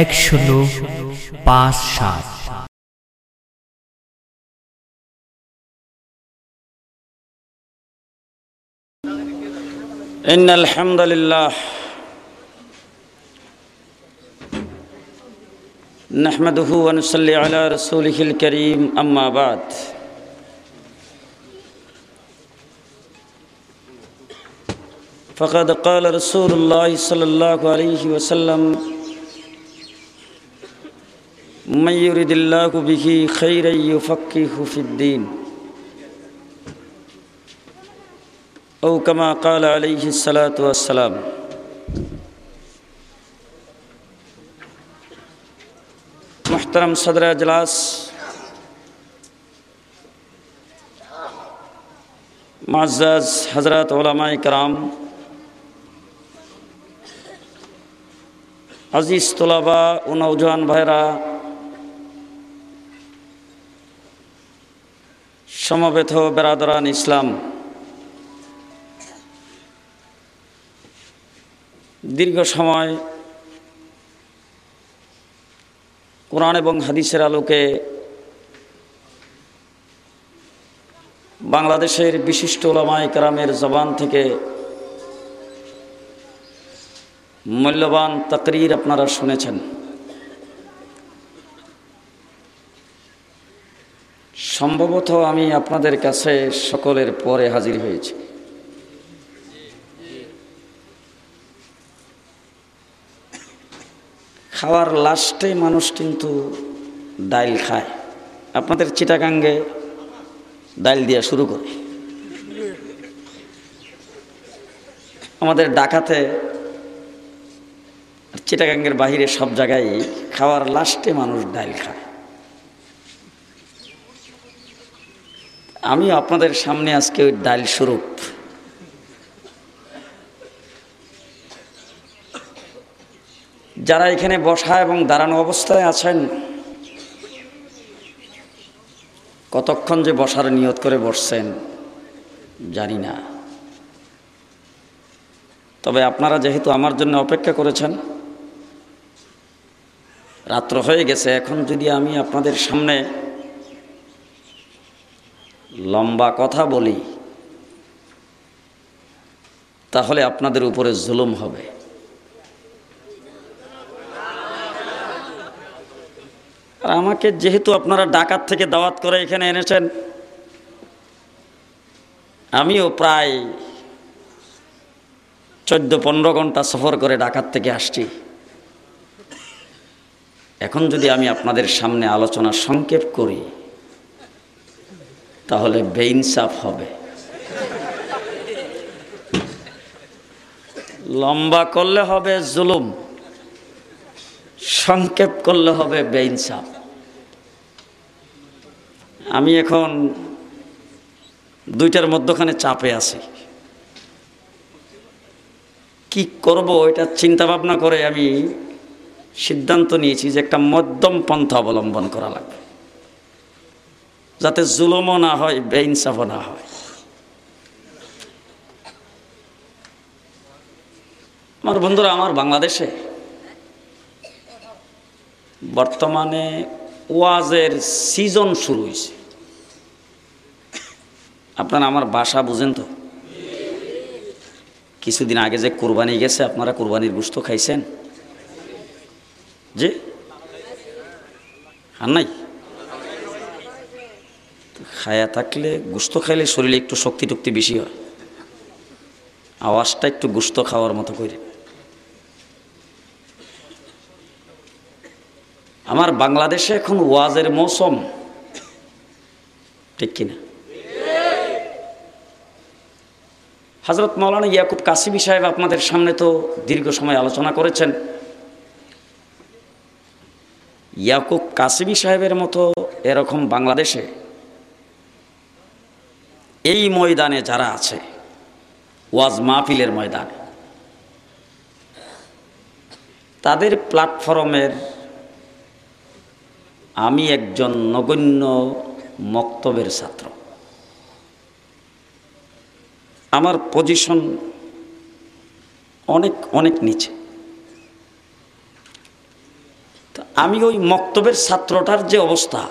এক শূন্য পাঁচ সাত إن الحمد لله نحمده ونصلي على رسوله الكريم أما بعد فقد قال رسول الله صلى الله عليه وسلم من يرد الله به خيرا يفقهه في الدين. أو كما قال عليه الصلاة والسلام محترم صدر اجلاس معزز حضرات علماء کرام عزیز طلباء و نوجوان بھائرہ সমবেত বেরাদরান ইসলাম। দীর্ঘ সময় কোরআন এবং হাদিসের আলোকে বাংলাদেশের বিশিষ্ট ওলামাই কারামের জবান থেকে মূল্যবান তকরির আপনারা শুনেছেন। সম্ভবত আমি আপনাদের কাছে সকলের পরে হাজির হয়েছি। খাওয়ার লাস্টে মানুষ কিন্তু ডাইল খায়। আপনাদের চিটাগাঙ্গে ডাইল দেওয়া শুরু করে। আমাদের ডাকাতে চিটাগাঙ্গের বাহিরে সব জায়গায় খাওয়ার লাস্টে মানুষ ডাইল খায়। আমি আপনাদের সামনে আজকে ওই ডাইল স্বরূপ। যারা এখানে বসা এবং দাঁড়ানো অবস্থায় আছেন, কতক্ষণ যে বসার নিয়ত করে বসছেন জানি না। তবে আপনারা যেহেতু আমার জন্য অপেক্ষা করেছেন, রাত্র হয়ে গেছে, এখন যদি আমি আপনাদের সামনে লম্বা কথা বলি, তাহলে আপনাদের উপরে জুলুম হবে। আর আমাকে যেহেতু আপনারা ডাকাত থেকে দাওয়াত করে এখানে এনেছেন, আমিও প্রায় চোদ্দ পনেরো ঘণ্টা সফর করে ডাকাত থেকে আসছি। এখন যদি আমি আপনাদের সামনে আলোচনা সংক্ষেপ করি তাহলে বেইনসাফ হবে। লম্বা করলে হবে জুলুম, সংক্ষেপ করলে হবে বেইনসাফ আমি এখন দুইটার মধ্যখানে চাপে আছি। কি করব এটা চিন্তা ভাবনা করে আমি সিদ্ধান্ত নিয়েছি যে একটা মধ্যম পন্থা অবলম্বন করা লাগবে। যাতে জুলুমও না হয়, বেইনসাফও না হয়। আমার বন্ধুরা, আমার বাংলাদেশে বর্তমানে ওয়াজের সিজন শুরু হয়েছে। আপনারা আমার বাসা বুঝেন তো? কিছুদিন আগে যে কোরবানি গেছে, আপনারা কোরবানির গুস্ত খাইছেন? যে আর নাই? খায়া থাকলে গুস্ত খাইলে শরীরে একটু শক্তি টক্তি বেশি হয়। আওয়াজটা একটু গুস্ত খাওয়ার মতো করে। আমার বাংলাদেশে এখন ওয়াজের মৌসুম, ঠিক কিনা? হজরত মৌলানা ইয়াকুব কাসিমি সাহেব আপনাদের সামনে তো দীর্ঘ সময় আলোচনা করেছেন। ইয়াকুব কাসিমি সাহেবের মতো এরকম বাংলাদেশে এই ময়দানে যারা আছে, ওয়াজ মাহফিলের ময়দানে, তাদের প্ল্যাটফর্মের আমি একজন নগণ্য মক্তবের ছাত্র। আমার পজিশন অনেক অনেক নিচে। আমি ওই মক্তবের ছাত্রটার যে অবস্থা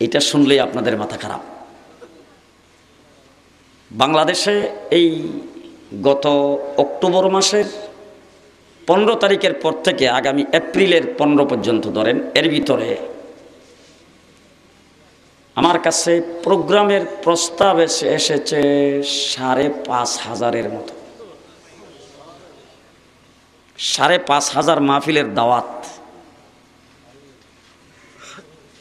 এটা শুনলেই আপনাদের মাথা খারাপ। বাংলাদেশে এই গত অক্টোবর মাসের পনেরো তারিখের পর থেকে আগামী এপ্রিলের পনেরো পর্যন্ত ধরেন, এর ভিতরে আমার কাছে প্রোগ্রামের প্রস্তাব এসে, এসেছে সাড়ে পাঁচ হাজারের মতো। সাড়ে পাঁচ হাজার মাহফিলের দাওয়াত।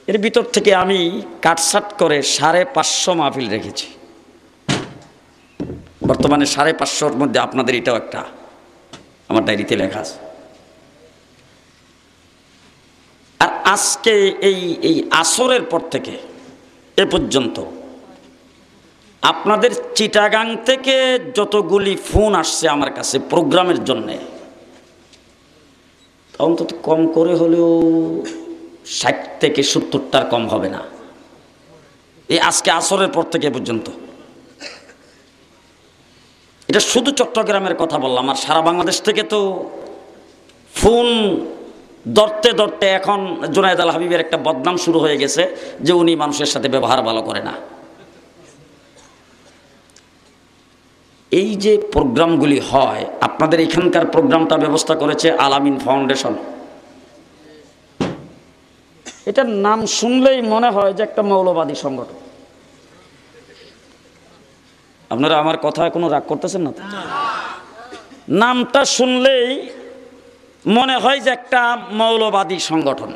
এর ভিতর থেকে আমি কাটসাট করে সাড়ে পাঁচশো মাহফিল রেখেছি। বর্তমানে সাড়ে পাঁচশোর মধ্যে আপনাদের এটাও একটা আমার ডায়েরিতে লেখা আছে। আর আজকে এই এই আসরের পর থেকে এ পর্যন্ত আপনাদের চিটাগাং থেকে যতগুলি ফোন আসছে আমার কাছে প্রোগ্রামের জন্যে অন্তত কম করে হলেও ষাট থেকে সত্তরটার কম হবে না। এই আজকে আসরের পর থেকে পর্যন্ত। এটা শুধু চট্টগ্রামের কথা বললাম, আর সারা বাংলাদেশ থেকে তো ফোন ধরতে ধরতে এখন জুনায়দ আল হাবিবের একটা বদনাম শুরু হয়ে গেছে যে উনি মানুষের সাথে ব্যবহার ভালো করে না। এই যে প্রোগ্রামগুলি হয়, আপনাদের এখানকার প্রোগ্রামটা ব্যবস্থা করেছে আলামিন ফাউন্ডেশন। এটার নাম শুনলেই মনে হয় যে একটা মৌলবাদী সংগঠন। আপনারা আমার কথা কোনো রাগ করতেছেন না নামটা শুনলেই মনে হয় যে একটা মৌলবাদী সংগঠন।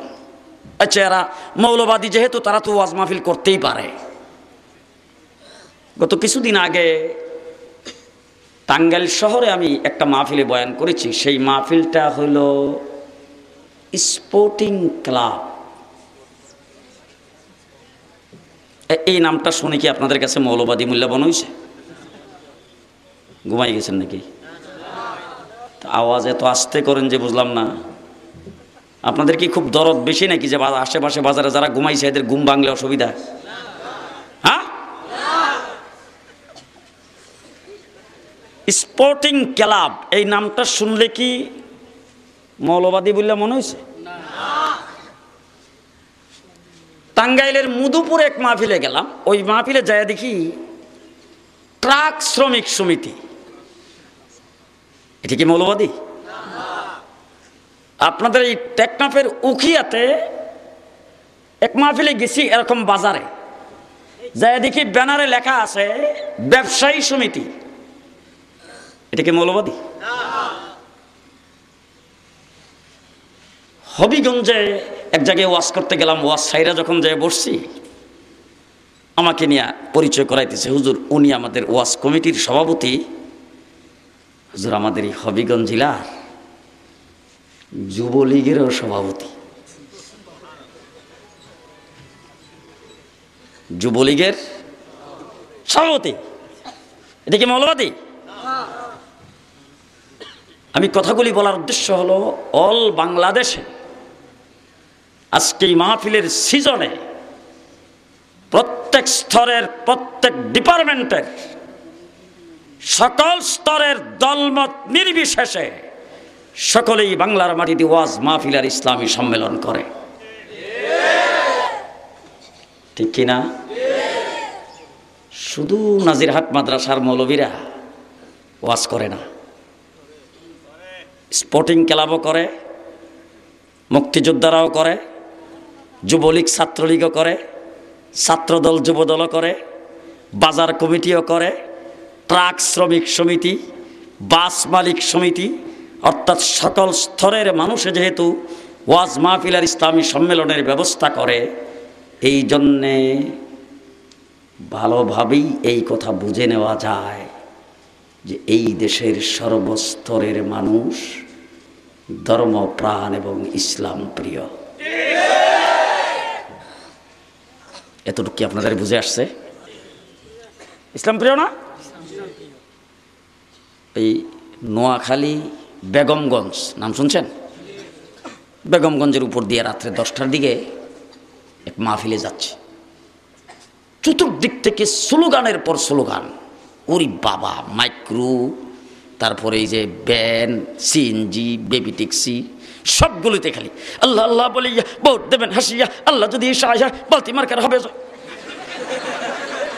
আচ্ছা এরা মৌলবাদী যেহেতু, তারা তো ওয়াজ মাহফিল করতেই পারে। গত কিছুদিন আগে টাঙ্গাইল শহরে আমি একটা মাহফিলে বয়ান করেছি। সেই মাহফিলটা হলো স্পোর্টিং ক্লাব। এই নামটা শুনে কি আপনাদের কাছে মৌলবাদী মূল্যবান হয়েছে ঘুমাই গেছেন নাকি? আওয়াজ এত আস্তে করেন যে বুঝলাম না। আপনাদের কি খুব দরদ বেশি নাকি যে আশেপাশে বাজারে যারা ঘুমাইছে, এদের ঘুম ভাঙলে অসুবিধা? হ্যাঁ? স্পোর্টিং ক্লাব, এই নামটা শুনলে কি মৌলবাদী বললে মনে হয়েছে টাঙ্গাইলের মুদুপুর এক মাহফিলে গেলাম। ওই মাহফিলে যায় দেখি ট্রাক শ্রমিক সমিতি। এটি কি মৌলবাদী? আপনাদের এই টেকনাফের উখিয়াতে এক মাহফিলে গেছি এরকম বাজারে। যায় দেখি ব্যানারে লেখা আছে, ব্যবসায়ী সমিতি। এটা কি মৌলবাদী? হবিগঞ্জে এক জায়গায় ওয়াশ করতে গেলাম ওয়াশ সাইরা যখন যায় বসছি, আমাকে নিয়ে পরিচয় করাইতেছে, হুজুর, উনি আমাদের ওয়াশ কমিটির সভাপতি। হুজুর, আমাদের এই হবিগঞ্জ জেলার যুবলীগেরও সভাপতি। যুবলীগের সভাপতি? এটা কি মৌলবাদী? আমি কথাগুলি বলার উদ্দেশ্য হলো, অল বাংলাদেশে আজকে এই মাহফিলের সিজনে প্রত্যেক স্তরের, প্রত্যেক ডিপার্টমেন্টের, সকল স্তরের দলমত নির্বিশেষে সকলেই বাংলার মাটিতে ওয়াজ মাহফিল আর ইসলামী সম্মেলন করে। ঠিক কিনা শুধু নাজির নাজিরহাট মাদ্রাসার মৌলবীরা ওয়াজ করে না। স্পোর্টিং ক্লাবও করে, মুক্তিযোদ্ধারাও করে। যুবলীগ ছাত্রলীগও করে, ছাত্রদল যুবদলও করে, বাজার কমিটিও করে, ট্রাক শ্রমিক সমিতি, বাস মালিক সমিতি, অর্থাৎ সকল স্তরের মানুষে যেহেতু ওয়াজ মাহফিলার ইসলামী সম্মেলনের ব্যবস্থা করে, এই জন্যে ভালোভাবেই এই কথা বুঝে নেওয়া যায় যে এই দেশের সর্বস্তরের মানুষ ধর্ম প্রাণ এবং ইসলাম প্রিয়। এতটুকু কি আপনাদের বুঝে আসছে? ইসলাম প্রিয় না? এই নোয়াখালী বেগমগঞ্জ নাম শুনছেন? বেগমগঞ্জের উপর দিয়ে রাত্রে দশটার দিকে এক মাহফিলে যাচ্ছে। চতুর্দিক থেকে স্লোগানের পর স্লোগান ওরি বাবা মাইক্রো তারপরে এই যে ব্যান সিএনজি বেবি ট্যাক্সি সবগুলোতে খালি আল্লাহ আল্লাহ বলে ইয়া ভোট দেবেন, হাসিয়া, আল্লাহ যদি সাহায্য হয় বালতি মার্কার হবে।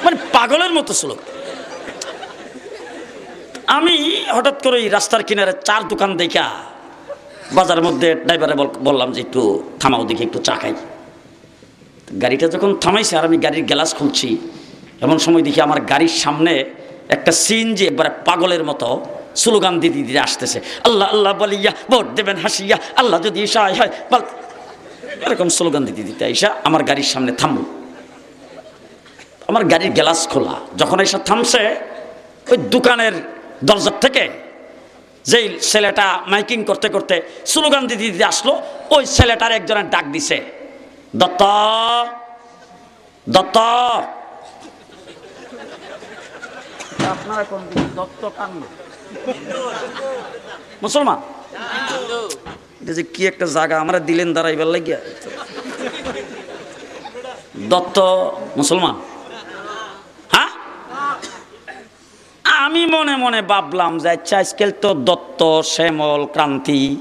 মানে পাগলের মতো স্লোগান আমি হঠাৎ করে এই রাস্তার কিনারে চার দোকান দেখা বাজারের মধ্যে ড্রাইভারে বললাম যে একটু থামাও দেখি, একটু চা খাই গাড়িটা যখন থামাইছে আর আমি গাড়ির গ্লাস খুলছি, এমন সময় দেখি আমার গাড়ির সামনে একটা সিন যে একবারে পাগলের মতো স্লোগান দিদি দিদি আসতেছে। আল্লাহ আল্লাহ বলিয়া, ভোট দেবেন হাসিয়া, আল্লাহ যদি সহায় হয় এরকম স্লোগান দিতে দিতে আইসা আমার গাড়ির সামনে থামল। আমার গাড়ির গ্লাস খোলা। যখন এসে থামছে, ওই দোকানের দরজার থেকে যেই ছেলেটা মাইকিং করতে করতে স্লোগান দিতে দিতে আসলো, ওই ছেলেটার একজনের ডাক দিছে, দত্ত দত্ত। আপনারা কোন দত্ত কান্ড মুসলমান? এটা যে কি একটা জায়গা আমরা দিলেন দাঁড়াইবার লাগিয়া। দত্ত মুসলমান? হ্যাঁ? আমি মনে মনে ভাবলাম যে আচ্ছা আজকাল তো দত্ত, শ্যামল, ক্রান্তি,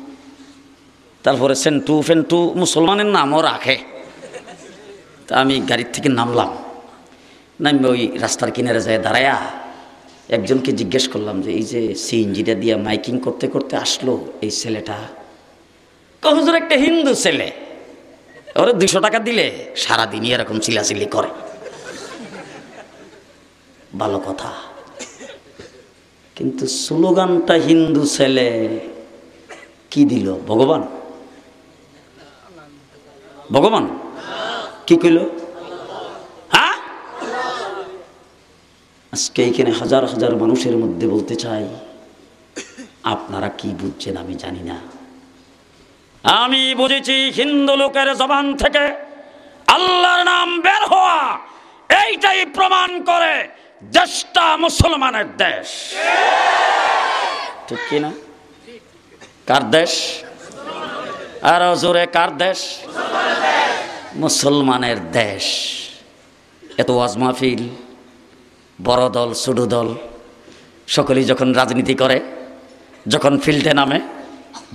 তারপরে সেন্টু, ফেন্টু মুসলমানের নামও রাখে। তা আমি গাড়ির থেকে নামলাম। নামবে ওই রাস্তার কিনারে যায় দাঁড়ায়া একজনকে জিজ্ঞেস করলাম যে, এই যে সিএনজিটা দিয়ে মাইকিং করতে করতে আসলো এই ছেলেটা? কহজুর একটা হিন্দু ছেলে। ওরে দুশো টাকা দিলে সারাদিনই এরকম চিলাচিলি করে। ভালো কথা। কিন্তু স্লোগানটা হিন্দু ছেলে কি দিল? ভগবান? ভগবান? কি কইল হ্যাঁ আজকে এইখানে হাজার হাজার মানুষের মধ্যে বলতে চাই, আপনারা কি বুঝছেন আমি জানি না। আমি বুঝেছি হিন্দু লোকের জবান থেকে আল্লাহর নাম বের হওয়া, এইটাই প্রমাণ করে দেশটা মুসলমানের দেশ। ঠিক কিনা? কার দেশ? আরও জোরে, কার দেশ? মুসলমানের দেশ। এত ওয়াজ মাহফিল বড় দল, ছোট দল, সকলেই যখন রাজনীতি করে, যখন ফিল্ডে নামে,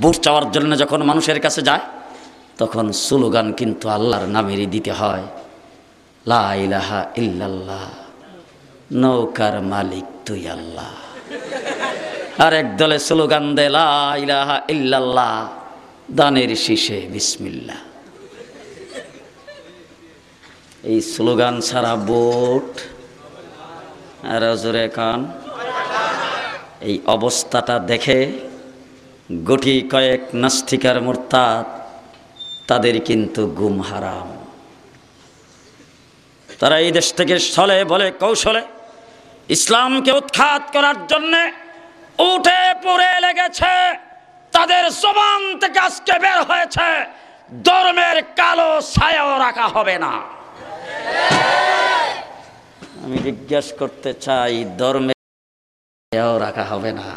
ভোট চাওয়ার জন্য যখন মানুষের কাছে যায়, তখন স্লোগান কিন্তু আল্লাহর নামেরই দিতে হয়, লা ইলাহা ইল্লাল্লাহ, নৌকার মালিক তুই আল্লাহ। আর এক দলে স্লোগান দে লা ইলাহা ইল্লাল্লাহ, দানের শীষে বিসমিল্লা এই স্লোগান ছাড়া ভোট আর কান। এই অবস্থাটা দেখে গটি কয়েক নাস্তিকার মোরতাদ, তাদের কিন্তু গুম হারাম। তারা এই দেশ থেকে ছলে বলে কৌশলে ইসলামকে উৎখাত করার জন্যে উঠে পড়ে লেগেছে। তাদের জবান থেকে আজকে বের হয়েছে। ধর্মের কালো ছায়াও রাখা হবে না। আমি জিজ্ঞেস করতে চাই ছায়াও রাখা হবে না।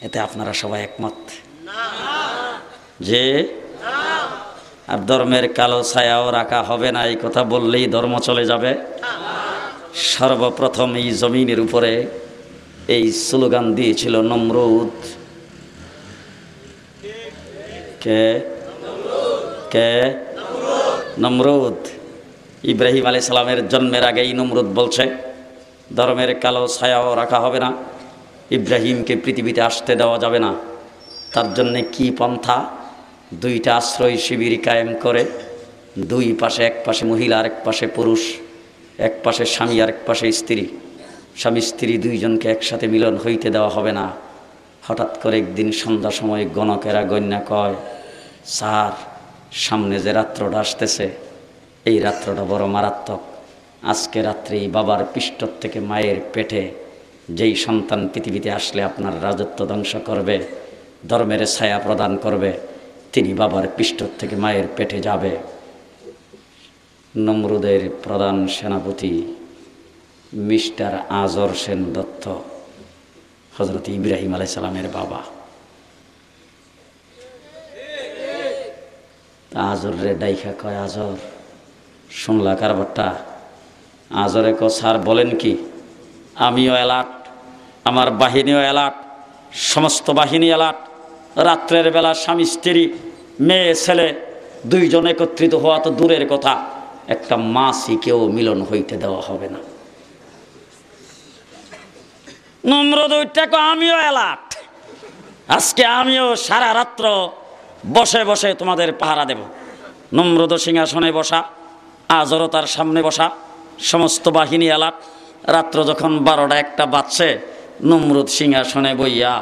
এতে আপনারা সবাই একমত? যে, আর ধর্মের কালো ছায়াও রাখা হবে না, এই কথা বললেই ধর্ম চলে যাবে। সর্বপ্রথম এই জমিনের উপরে এই স্লোগান দিয়েছিল নমরুদ। কে? কে? নমরুদ। ইব্রাহিম আলাই সালামের জন্মের আগেই নমরুদ বলছে, ধর্মের কালো ছায়াও রাখা হবে না, ইব্রাহিমকে পৃথিবীতে আসতে দেওয়া যাবে না। তার জন্যে কি পন্থা? দুইটা আশ্রয় শিবির কায়েম করে, দুই পাশে এক পাশে মহিলা আর এক পাশে পুরুষ, এক পাশে স্বামী আর এক পাশে স্ত্রী। স্বামী, স্ত্রী দুইজনকে একসাথে মিলন হইতে দেওয়া হবে না। হঠাৎ করে একদিন সন্ধ্যা সময় গণকেরা গণ্যা কয়, স্যার, সামনে যে রাত্রটা আসতেছে এই রাত্রটা বড় মারাত্মক। আজকে রাত্রে বাবার পৃষ্ঠ থেকে মায়ের পেটে যেই সন্তান পৃথিবীতে আসলে আপনার রাজত্ব ধ্বংস করবে, ধর্মের ছায়া প্রদান করবে, তিনি বাবার পৃষ্ঠ থেকে মায়ের পেটে যাবে। নমরুদের প্রধান সেনাপতি মিস্টার আজর সেন দত্ত হজরত ইব্রাহিম আলাইসালামের বাবা। আজর রে ডাইখা কয়, আজর শুনলা কারবারটা? আজরে ক স্যার বলেন কি, আমিও অ্যালার্ট আমার বাহিনীও অ্যালার্ট সমস্ত বাহিনী অ্যালার্ট রাত্রের বেলা স্বামী, স্ত্রী, মেয়ে, ছেলে, দুইজন একত্রিত হওয়া তো দূরের কথা। একটা মাসিকেও মিলন হইতে দেওয়া হবে না। আমিও অ্যালার্ট আজকে আমিও সারা রাত্র বসে বসে তোমাদের পাহারা দেব। নম্রদ সিংহাসনে বসা। আজরও তার সামনে বসা সমস্ত বাহিনী এলাট রাত্র যখন বারোটা একটা বাজছে, নমরুদ সিংহাসনে বইয়া,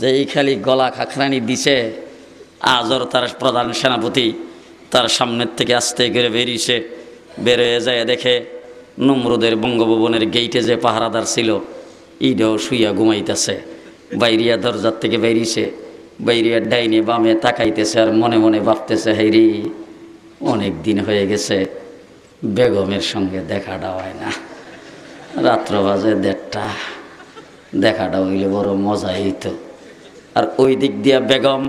যেই খালি গলা খাখরানি দিছে আজর তার প্রধান সেনাপতি তার সামনের থেকে আস্তে করে বেরিয়েছে। বেরোয় যায় দেখে নমরুদের বঙ্গভবনের গেইটে যে পাহারাদার ছিল ইডেও শুইয়া ঘুমাইতেছে। বাইরিয়া দরজার থেকে বেরিয়েছে। বাইরিয়া ডাইনে বামে তাকাইতেছে আর মনে মনে ভাবতেছে হেরি অনেক দিন হয়ে গেছে, বেগমের সঙ্গে দেখাটা হয় না। রাত্র বাজে দেড়টা, দেখাটা হইলে বড় মজা হইতো। আর ওই দিক দিয়া বেগম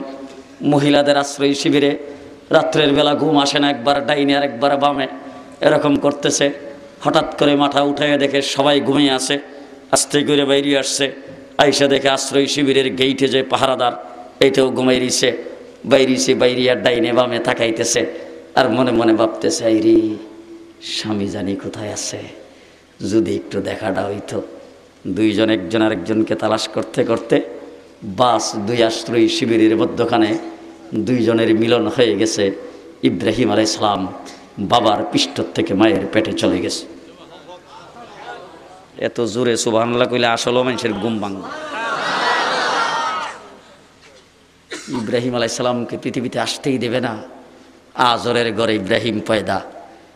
মহিলাদের আশ্রয় শিবিরে রাত্রের বেলা ঘুম আসে না, একবার ডাইনে আর একবার বামে। এরকম করতেছে, হঠাৎ করে মাথা উঠাইয়া দেখে সবাই ঘুমিয়ে আসে আস্তে করে বাইরে আসছে। আইসা দেখে আশ্রয় শিবিরের গেইটে যে পাহারাদার এইটাও ঘুমাইরিছে, বাইরিছে বাইরিয়ার ডাইনে বামে তাকাইতেছে আর মনে মনে ভাবতেছে, আইরি, স্বামী জানি কোথায় আছে? যদি একটু দেখাটা হইতো। দুইজন, একজন আরেকজনকে তালাশ করতে করতে বাস দুই আশ্রয়ী শিবিরের মধ্যখানে দুইজনের মিলন হয়ে গেছে। ইব্রাহিম আলাইসালাম বাবার পৃষ্ঠ থেকে মায়ের পেটে চলে গেছে। এত জোরে সুবাহান্লা কইলে আসলে মানুষের ঘুম ভাঙ ইব্রাহিম আলাইসালামকে পৃথিবীতে আসতেই দেবে না। আজরের গড়ে ইব্রাহিম পয়দা।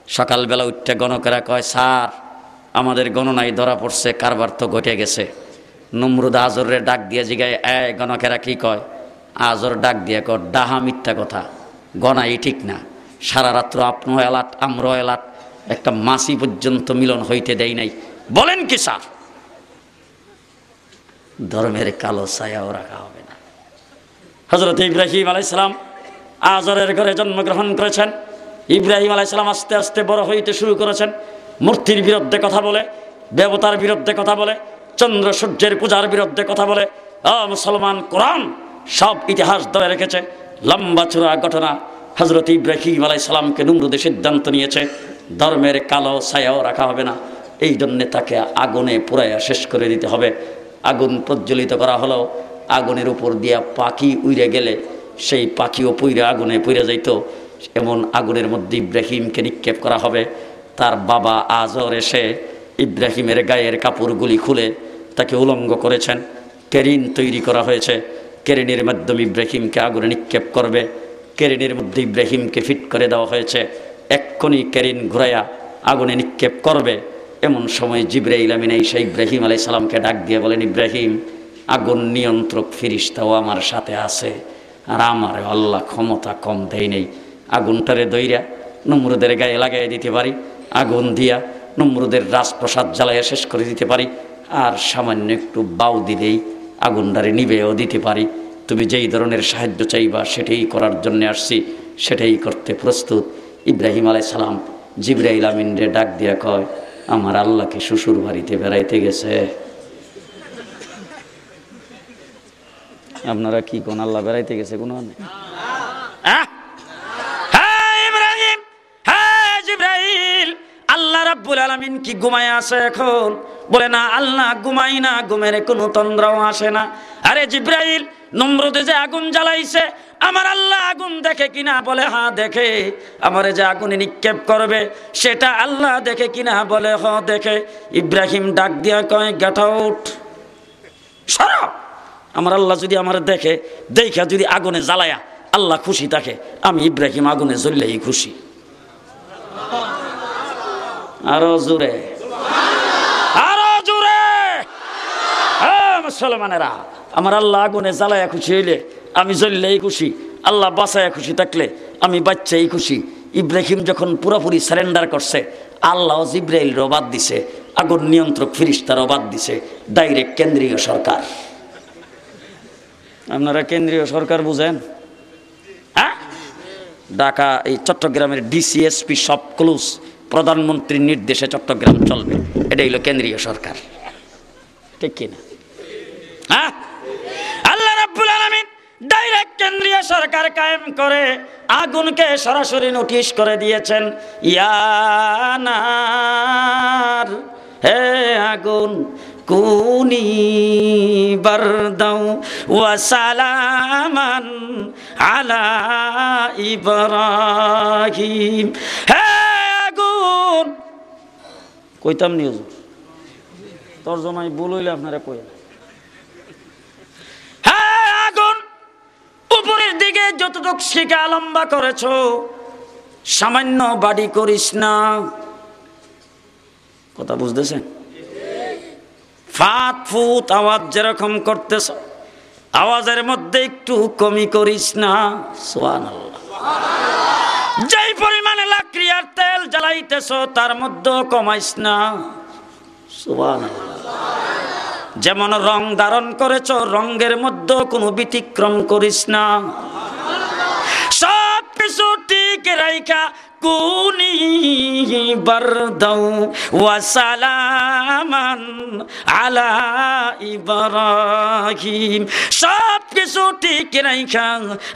সকালবেলা উঠতে গণকেরা কয়, স্যার, আমাদের গণনায় ধরা পড়ছে, কারবার তো ঘটে গেছে। নমরুদ আজরের ডাক দিয়ে জিগায় এ গণকেরা কি কয়? আজর ডাক দিয়ে কর ডাহা মিথ্যা কথা। গণাই ঠিক না। সারা রাত্র আপন এলাট আমরাও এলাট। একটা মাসি পর্যন্ত মিলন হইতে দেয় নাই। বলেন কি, স্যার? ধর্মের কালো ছায়াও রাখা হবে হজরত ইব্রাহিম আলাইসালাম আজরের ঘরে জন্মগ্রহণ করেছেন। ইব্রাহিম আলাইসালাম আস্তে আস্তে বড় হইতে শুরু করেছেন। মূর্তির বিরুদ্ধে কথা বলে, দেবতার বিরুদ্ধে কথা বলে, চন্দ্র সূর্যের পূজার বিরুদ্ধে কথা বলে। মুসলমান, কোরআন সব ইতিহাস ধরে রেখেছে। লম্বা চূড়া ঘটনা হজরত ইব্রাহিম আলাই সালামকে নুমরুদে সিদ্ধান্ত নিয়েছে, ধর্মের কালো ছায়াও রাখা হবে না। এই জন্যে তাকে আগুনে পুরাইয়া শেষ করে দিতে হবে। আগুন প্রজ্বলিত করা হলো। আগুনের উপর দিয়া পাখি উড়ে গেলে সেই পাখিও পুইরে আগুনে পুইরে যাইত। এমন আগুনের মধ্যে ইব্রাহিমকে নিক্ষেপ করা হবে। তার বাবা আজর এসে ইব্রাহিমের গায়ের কাপড়গুলি খুলে তাকে উলঙ্গ করেছেন। কেরিন তৈরি করা হয়েছে। কেরিনের মাধ্যমে ইব্রাহিমকে আগুনে নিক্ষেপ করবে। কেরিনের মধ্যে ইব্রাহিমকে ফিট করে দেওয়া হয়েছে। এক্ষুনি কেরিন ঘুরাইয়া আগুনে নিক্ষেপ করবে। এমন সময় জিব্রাইল আমিন সেই ইব্রাহিম আলাই সালামকে ডাক দিয়ে বলেন, ইব্রাহিম আগুন নিয়ন্ত্রক ফিরিস্তাও আমার সাথে আছে, আর আমার আল্লাহ ক্ষমতা কম দেয় নেই। আগুনটারে দইরা নমরুদের গায়ে লাগাই দিতে পারি, আগুন দিয়া নমরুদের রাজপ্রসাদ জ্বালাইয়া শেষ করে দিতে পারি, আর সামান্য একটু বাউ দিলেই আগুনটারে নিবেও দিতে পারি। তুমি যেই ধরনের সাহায্য চাইবা সেটাই করার জন্য আসছি, সেটাই করতে প্রস্তুত। ইব্রাহিম আলাই সালাম জিব্রাইল আমিনরে ডাক দিয়া কয়, আমার আল্লাহকে শ্বশুর বাড়িতে বেড়াইতে গেছে। আপনারা কি কোন আল্লাহ বেড়াইতে গেছে, কোন আল্লাহ রাব্বুল আলামিন কি ঘুমায় আছে এখন? বলে না, আল্লাহ ঘুমাই না, ঘুমের কোনো তন্দ্রাও আসে না। আরে জিব্রাইল নম্রতে যে আগুন জ্বালাইছে, আমার আল্লাহ আগুন দেখে কিনা? বলে হ্যাঁ দেখে। আমারে যে আগুনে নিক্ষেপ করবে, সেটা আল্লাহ দেখে কিনা? বলে হ দেখে। ইব্রাহিম ডাক দিয়া কয়, গেট আউট। সরব! আমার আল্লাহ যদি আমার দেখে, দেখা যদি আগুনে জ্বালায়া আল্লাহ খুশি থাকে, আমি ইব্রাহিম আগুনে জ্বললেই খুশি। আরও জোরে। আরও জোরে। মুসলমানেরা, আমার আল্লাহ আগুনে জ্বালায়া খুশি হইলে আমি জ্বললেই খুশি, আল্লাহ বাঁচায়া খুশি থাকলে আমি বাচ্চাই খুশি। ইব্রাহিম যখন পুরোপুরি সারেন্ডার করছে, আল্লাহ জিব্রাইল রবাদ দিছে, আগুন নিয়ন্ত্রক ফিরিস্তার অবাদ দিছে ডাইরেক্ট কেন্দ্রীয় সরকার। আপনারা কেন্দ্রীয় সরকার বুঝেন? হ্যাঁ? ঢাকা, এই চট্টগ্রামের ডিসিএসপি সব ক্লুজ প্রধানমন্ত্রীর নির্দেশে চট্টগ্রাম চলবে। এটা হলো কেন্দ্রীয় সরকার। ঠিক কিনা হ্যাঁ? আল্লাহ রাব্বুল আলামিন ডাইরেক্ট কেন্দ্রীয় সরকার কায়েম করে আগুনকে সরাসরি নোটিশ করে দিয়েছেন। ইয়ানার হে আগুন কুনি বারদাও ওয়া সালামান আলা ইব্রাহিম। হে আগুন! কইতাম নি হুজুর? তর্জমাই ভুল হইলে আপনারা কই হ্যাঁ আগুন! উপরের দিকে যতটুক শিকা লম্বা করেছ, সামান্য বাড়ি করিস না। কথা বুঝতেছেন? ফাত ফুত আওয়াজ যেরকম করতেছ, আওয়াজের মধ্যে একটু কমি করিস না। সোয়ান যেই পরিমাণে লাকড়ি আর তেল জ্বালাইতেছ, তার মধ্যে কমাইস না। সোয়ান যেমন রং ধারণ করেছ, রঙের মধ্যে কোনো ব্যতিক্রম করিস না। সব কিছু ঠিক রাইখা বারদাও ওয়া সালামান আলা ইব্রাহিম। সব কিছু ঠিক রাইখা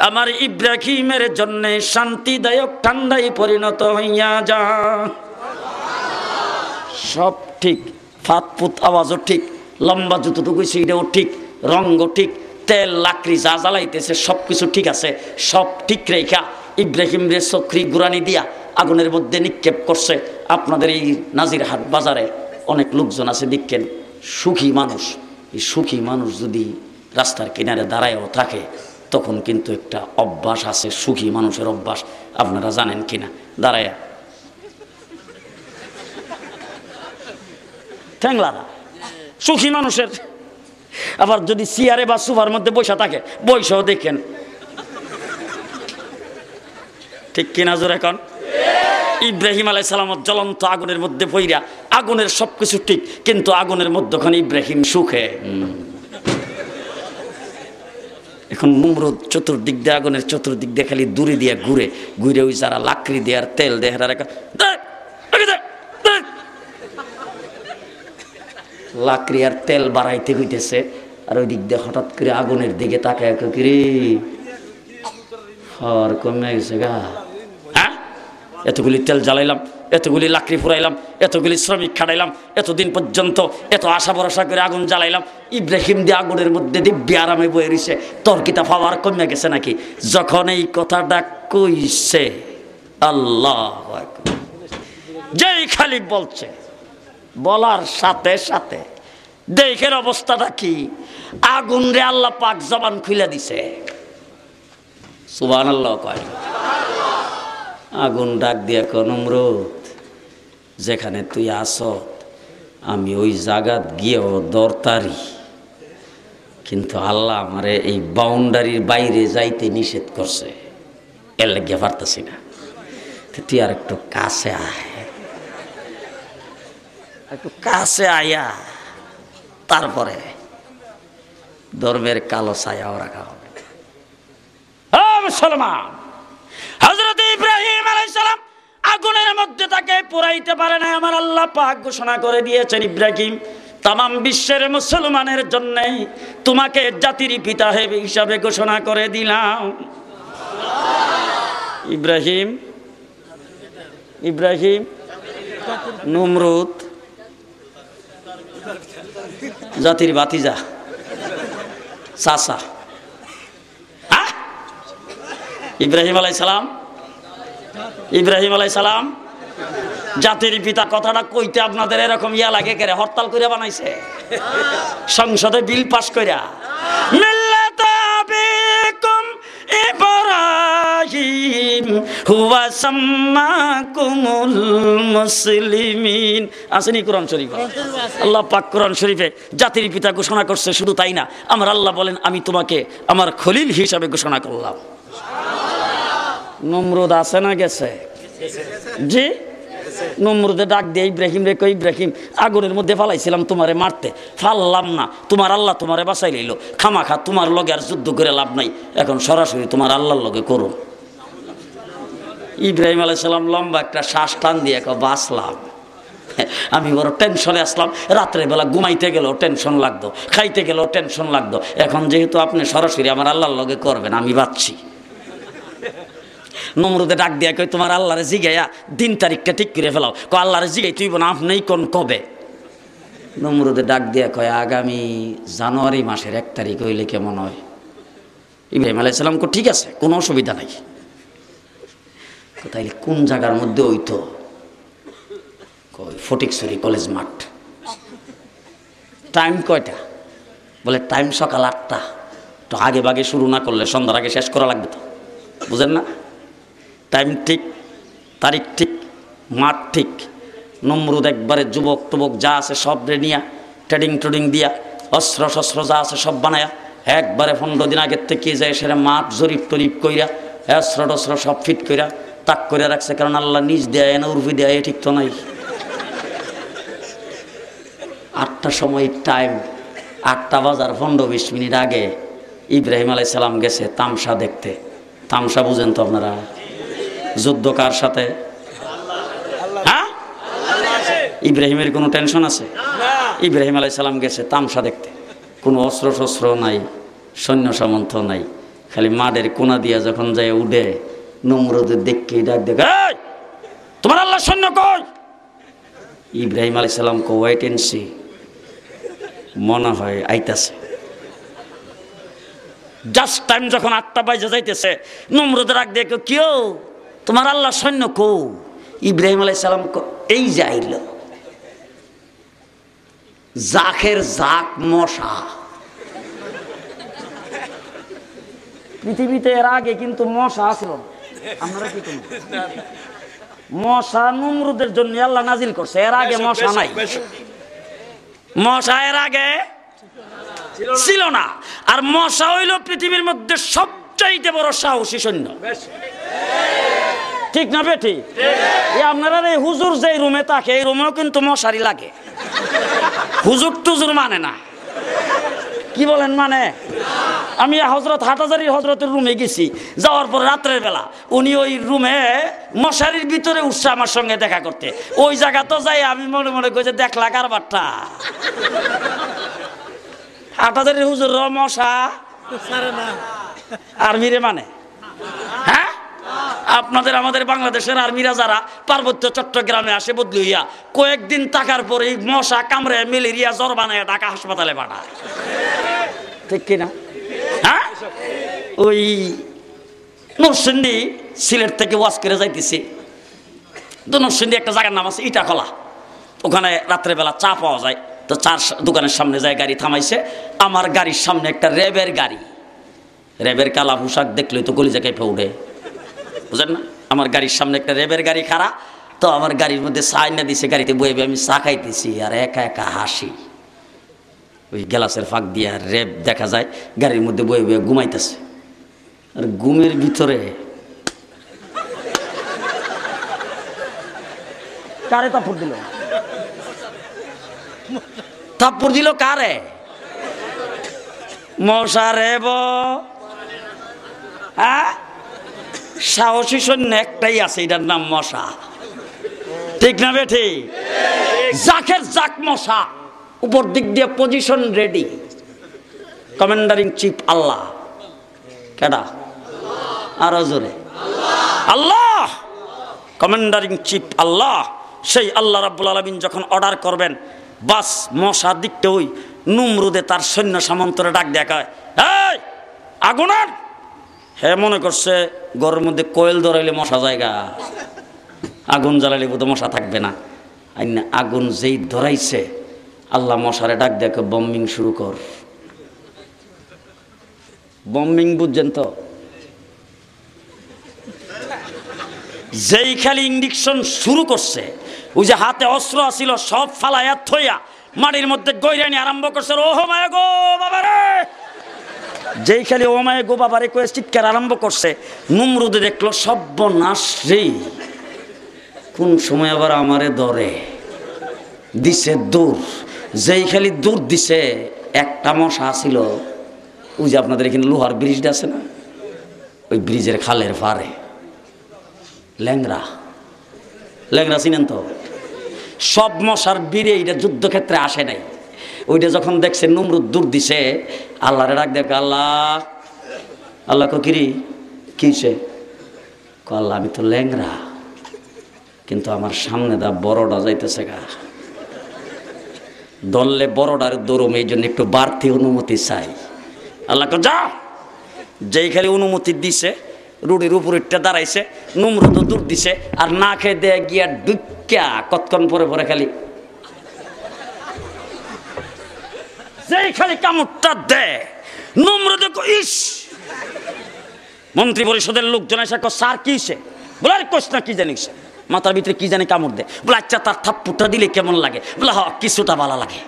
আমার ইব্রাহিমের জন্য শান্তিদায়ক ঠান্ডায় পরিণত হইয়া যা। সব ঠিক ফাতপুত আওয়াজও ঠিক, লম্বা যতটুকু সেইটাও ঠিক রঙ্গ ঠিক, তেল, লাকড়ি যা জ্বালাইতেছে সব কিছু ঠিক আছে, সব ঠিক রেখা। ইব্রাহিম রে চক্রি গুরানি দিয়া আগুনের মধ্যে নিক্ষেপ করছে। আপনাদের এই নাজিরহাট বাজারে অনেক লোকজন আছে, দেখেন, সুখী মানুষ। এই সুখী মানুষ যদি রাস্তার কিনারে দাঁড়ায়ও থাকে, তখন কিন্তু একটা অভ্যাস আছে, সুখী মানুষের অভ্যাস। আপনারা জানেন কিনা? দাঁড়ায়। ঠ্যাংলারা সুখী মানুষের। আবার যদি চেয়ারে বা সুফার মধ্যে বসে থাকে বৈশাও দেখেন ঠিক কিনা জোর এখন ইব্রাহিম আলাই সালামত জ্বলন্ত আগুনের মধ্যে পইরা আগুনের সবকিছু ঠিক কিন্তু আগুনের মধ্যখানে ইব্রাহিম সুখে। এখন মুমরুদ চতুর্দিক দিয়ে আগুনের চতুর্দিক দিয়ে খালি দূরে দিয়ে ঘুরে ঘুরে ওই যারা লাকড়ি দেয়ার তেল দেয় হেরা রেখা দেখ, রেখে দে, দেখ। লাকড়ি আর তেল বাড়াইতে হইতেছে আর ওই দিক দিয়ে হঠাৎ করে আগুনের দিকে তাকায় কিরে? হর কমে গেছে গা। হ্যাঁ? এতগুলি তেল জ্বালাইলাম, এতগুলি লাকড়ি ফুরাইলাম, এতগুলি শ্রমিক খাটাইলাম, এতদিন পর্যন্ত এত আশা ভরসা করে আগুন জ্বালাইলাম, ইব্রাহিম দিয়ে আগুনের মধ্যে দিব্যি আরামে বয়ে রইছে। তোর কিতা পাওয়ার কমে গেছে নাকি? যখন এই কথাটা কইছে, আল্লাহ যেই খালি বলছে, বলার সাথে সাথে দেখের অবস্থাটা কি? আগুন রে আল্লাহ পাক জবান খুলে দিছে। সুবান আল্লাহ কয়। আগুন ডাক দিয়ে কোন অমরুদ যেখানে তুই আস আমি ওই জাগাত গিয়েও দরতারি। কিন্তু আল্লাহ আমারে এই বাউন্ডারির বাইরে যাইতে নিষেধ করছে। এর লেগে পারতেছি না। তুই আর একটু কাছে আয়। একটু কাছে আয়া। তারপরে ধর্মের কালো ছায়াও রাখা হবে মুসলমান। হজরত ইব্রাহিম আলাইসালাম আগুনের মধ্যে তাকে পুরাইতে পারে না আমার আল্লাহ পাক ঘোষণা করে দিয়েছেন ইব্রাহিম তাম বিশ্বের মুসলমানের জন্য তোমাকে জাতির পিতা হিসাবে ঘোষণা করে দিলাম। ইব্রাহিম ইব্রাহিম, নমরুদ, জাতির বাতিজা চাষা ইব্রাহিম আলাই সালাম? ইব্রাহিম আলাই সালাম? জাতির পিতা কথাটা কইতে আপনাদের এরকম ইয়া লাগে কেরে? হরতাল করে বানাইছে। সংসদে বিল পাস কইরা। শরীফ? আল্লাহ পাক কোরআন শরীফে জাতির পিতা ঘোষণা করছে শুধু তাই না। আমার আল্লাহ বলেন, আমি তোমাকে আমার খলিল হিসাবে ঘোষণা করলাম। নমরুদ আছে না গেছে? জি? নমরুদে ডাক দিয়ে ইব্রাহিম রে ইব্রাহিম, আগুনের মধ্যে ফালাইছিলাম তোমারে মারতে। ফাললাম না, তোমার আল্লাহ তোমারে বাঁচাই লইল। খামাখা তোমার লগে আর যুদ্ধ করে লাভ নাই। এখন সরাসরি তোমার আল্লাহর লগে করো। ইব্রাহিম আলাইসাল্লাম লম্বা একটা শ্বাস টান দিয়ে এক বাঁচলাম। আমি বড় টেনশনে আসলাম। রাত্রে বেলা ঘুমাইতে গেলেও টেনশন লাগতো, খাইতে গেলেও টেনশন লাগতো। এখন যেহেতু আপনি সরাসরি আমার আল্লাহর লগে করবেন, আমি বাচ্ছি। নমরুদে ডাক দিয়া কই তোমার আল্লাহরে জিগাইয়া দিন তারিখটা ঠিক করে ফেলাও। ক আল্লাহরে জিগাই তুই না, আপনি কোন কবে? নমরুদে ডাক দিয়া কয়, আগামী জানুয়ারি মাসের এক তারিখ হইলে কেমন হয়? ইব্রাহিম আলাইসালাম কো ঠিক আছে, কোনো অসুবিধা নাই। তাইলে কোন জায়গার মধ্যে হইতো? কই ফটিকছড়ি কলেজ মাঠ। টাইম কয়টা? বলে, টাইম সকাল আটটা। তো আগে বাগে শুরু না করলে সন্ধ্যার আগে শেষ করা লাগবে তো। বুঝেন না? টাইম ঠিক, তারিখ ঠিক, মাঠ ঠিক, নমরুদ একবারে যুবক টুবক যা আছে সব নিয়া, ট্রেডিং ট্রেডিং দিয়া, অস্ত্র শস্ত্র যা আছে সব বানায়া, একবারে পনেরো দিন আগের থেকে যায় সেটা মাঠ জরিপ টরিপ কইরা, অস্ত্র টস্ত্র সব ফিট কইরা, তাক করে রাখছে, কারণ আল্লাহ নিজ দেয় না উর্ফি দেয় ঠিক তো নাই। আটটা সময় টাইম আটটা বাজার পনেরো বিশ মিনিট আগে ইব্রাহিম আলাইসালাম গেছে তামসা দেখতে। তামসা বুঝেন তো আপনারা? যুদ্ধ কার সাথে? হ্যাঁ? ইব্রাহিমের কোনো টেনশন আছে? ইব্রাহিম আলাইসালাম গেছে তামসা দেখতে। কোনো অস্ত্র শস্ত্র নাই সৈন্য সামন্ত নাই। খালি মাঠের কোনা দিয়া যখন যায় উঠে নমরুদের দেখকে ডাক দেখ তোমার আল্লাহ সৈন্য কই? ইব্রাহিম আলাইসালাম কো ওয়াইট এন্ড সি মনে হয় আইতাছে। জাস্ট টাইম যখন আটটা বাজে যাইতেছে নমরুদের রাখ দেখো কেউ তোমার আল্লাহ সৈন্য কৌ ইব্রাহিম আলাই সালাম এই যাইল জাকের জাক মশা। পৃথিবীতে এর আগে কিন্তু মশা আসলো। আপনারা কি মশা নমরুদের জন্য আল্লাহ নাজিল করছে। এর আগে মশা নাই। মশা এর আগে ছিল না। আর মশা হইল পৃথিবীর মধ্যে সবচাইতে বড় সাহসী সৈন্য। ঠিক না বেটি? এই আপনারা এই হুজুর যে রুমে থাকে এই রুমেও কিন্তু মশারি লাগে। হুজুর টুজুর মানে না। কি বলেন মানে? আমি হজরত হাটাজারি হজরতের রুমে গেছি যাওয়ার পর রাত্রের বেলা উনি ওই রুমে মশারির ভিতরে উঠছে আমার সঙ্গে দেখা করতে। ওই জায়গা তো যাই আমি মনে মনে করি যে দেখলা কারবারটা। হাটাজারি হুজুর র মশা? আর্মিরে মানে? হ্যাঁ? আপনাদের আমাদের বাংলাদেশের আর্মিরা যারা পার্বত্য চট্টগ্রামে আসে বদলি হইয়া, কয়েকদিন থাকার পরে মশা কামড়ে ম্যালেরিয়া, জ্বর বানায় ঢাকা হাসপাতালে পাঠায়। ঠিক কিনা? হ্যাঁ? ওই নরসিন্দি সিলেট থেকে ওয়াশ করে যাইতেছি। তো নরসিন্দি একটা জায়গার নাম আছে ইটাখলা। ওখানে রাত্রেবেলা চা পাওয়া যায়। তো চার দোকানের সামনে যায়, গাড়ি থামাইছে। আমার গাড়ির সামনে একটা র্যাবের গাড়ি। র্যাবের কালা পোশাক দেখলে তো কলিজা কেঁপে উঠে বুঝেন না? আমার গাড়ির সামনে একটা রেবের গাড়ি খাড়া, তো আমার গাড়ির মধ্যে চা না দিছে, গাড়িতে বয়ে আমি চা খাইতেছি, আর একা একা হাসি। ওই গ্লাসের ফাঁক দিয়ে আর র্যাব দেখা যায়, গাড়ির মধ্যে বয়ে বয়ে ঘুমাইতেছে। আর ঘুমের ভিতরে কারে তাপড় দিল? দিল কারে? মশা রেব। হ্যাঁ? সাহসী সৈন্য একটাই আছে, এটার নাম মশা। ঠিক না বেঠি? জাকের জাক মশা, উপর দিক দিয়ে position ready commander in chief আল্লাহ। কেডা? আর জোরে। আল্লাহ! কমান্ডারিং চিফ আল্লাহ। সেই আল্লাহ রাব্বুল আলমিন যখন অর্ডার করবেন, বাস মশা দিকটা ওই নুমরুদে তার সৈন্য সামন্তরে ডাক দেখায় আগুনার হ্যাঁ মনে করছে ঘরের মধ্যে কোয়েল ধরাইলে মশা জায়গা। আগুন জ্বালাইলে বোধ মশা থাকবে না। আগুন যেই ধরাইছে, আল্লাহ মশারে ডাক দেখে বম্বিং শুরু কর। বম্বিং বুঝছেন তো? যেই খালি ইঞ্জেকশন শুরু করছে, ওই যে হাতে অস্ত্র আসিল সব ফালাইয়া থইয়া মাটির মধ্যে গৈরানি আরম্ভ করছে। ও মায়া গো বাবা রে যেই খালি ওমায় মায়া গো বাবারে কয়ে চিৎকার আরম্ভ করছে, নুমরুদে দেখল সর্বনাশ রে। কোন সময় আবার আমারে দরে দিছে দূর। যেই খালি দূর দিছে, একটা মশা আসিল ওই যে আপনাদের এখানে লোহার ব্রিজটা আছে না? ওই ব্রিজের খালের পারে ল্যাংরা ল্যাংরা চিনেন তো? সব মশার বীরে এইটা যুদ্ধক্ষেত্রে আসে নাই। ওইটা যখন দেখছে নমরুদ দূর দিছে, আল্লাহরে ডাক দেখ আল্লাহ আল্লাহ কিরি কিসে আল্লাহ, আমি তো ল্যাংরা কিন্তু আমার সামনে দা বড়টা যাইতেছে গা। দললে বড়টার দৌড়ম এই জন্য একটু বাড়তি অনুমতি চাই। আল্লাহ যা। যেই খালি অনুমতি দিছে রুডির উপরেরটা দাঁড়াইছে নুমরু তো দূর দিছে, আর না খেয়ে দেয়া গিয়া ডুক্কা কতক্ষণ পরে পরে খালি যেই খালি কামড়টা দে নুমরু দেখো, ইস! মন্ত্রী পরিষদের লোকজন এসে স্যার, কি হইছে? বলে, আরে কোস না, কি জানিস মাথার ভিতরে কি জানি কামড় দে বলে আচ্ছা তার থাপ্পুটা দিলে কেমন লাগে? বলে হ কিছুটা ভালো লাগে।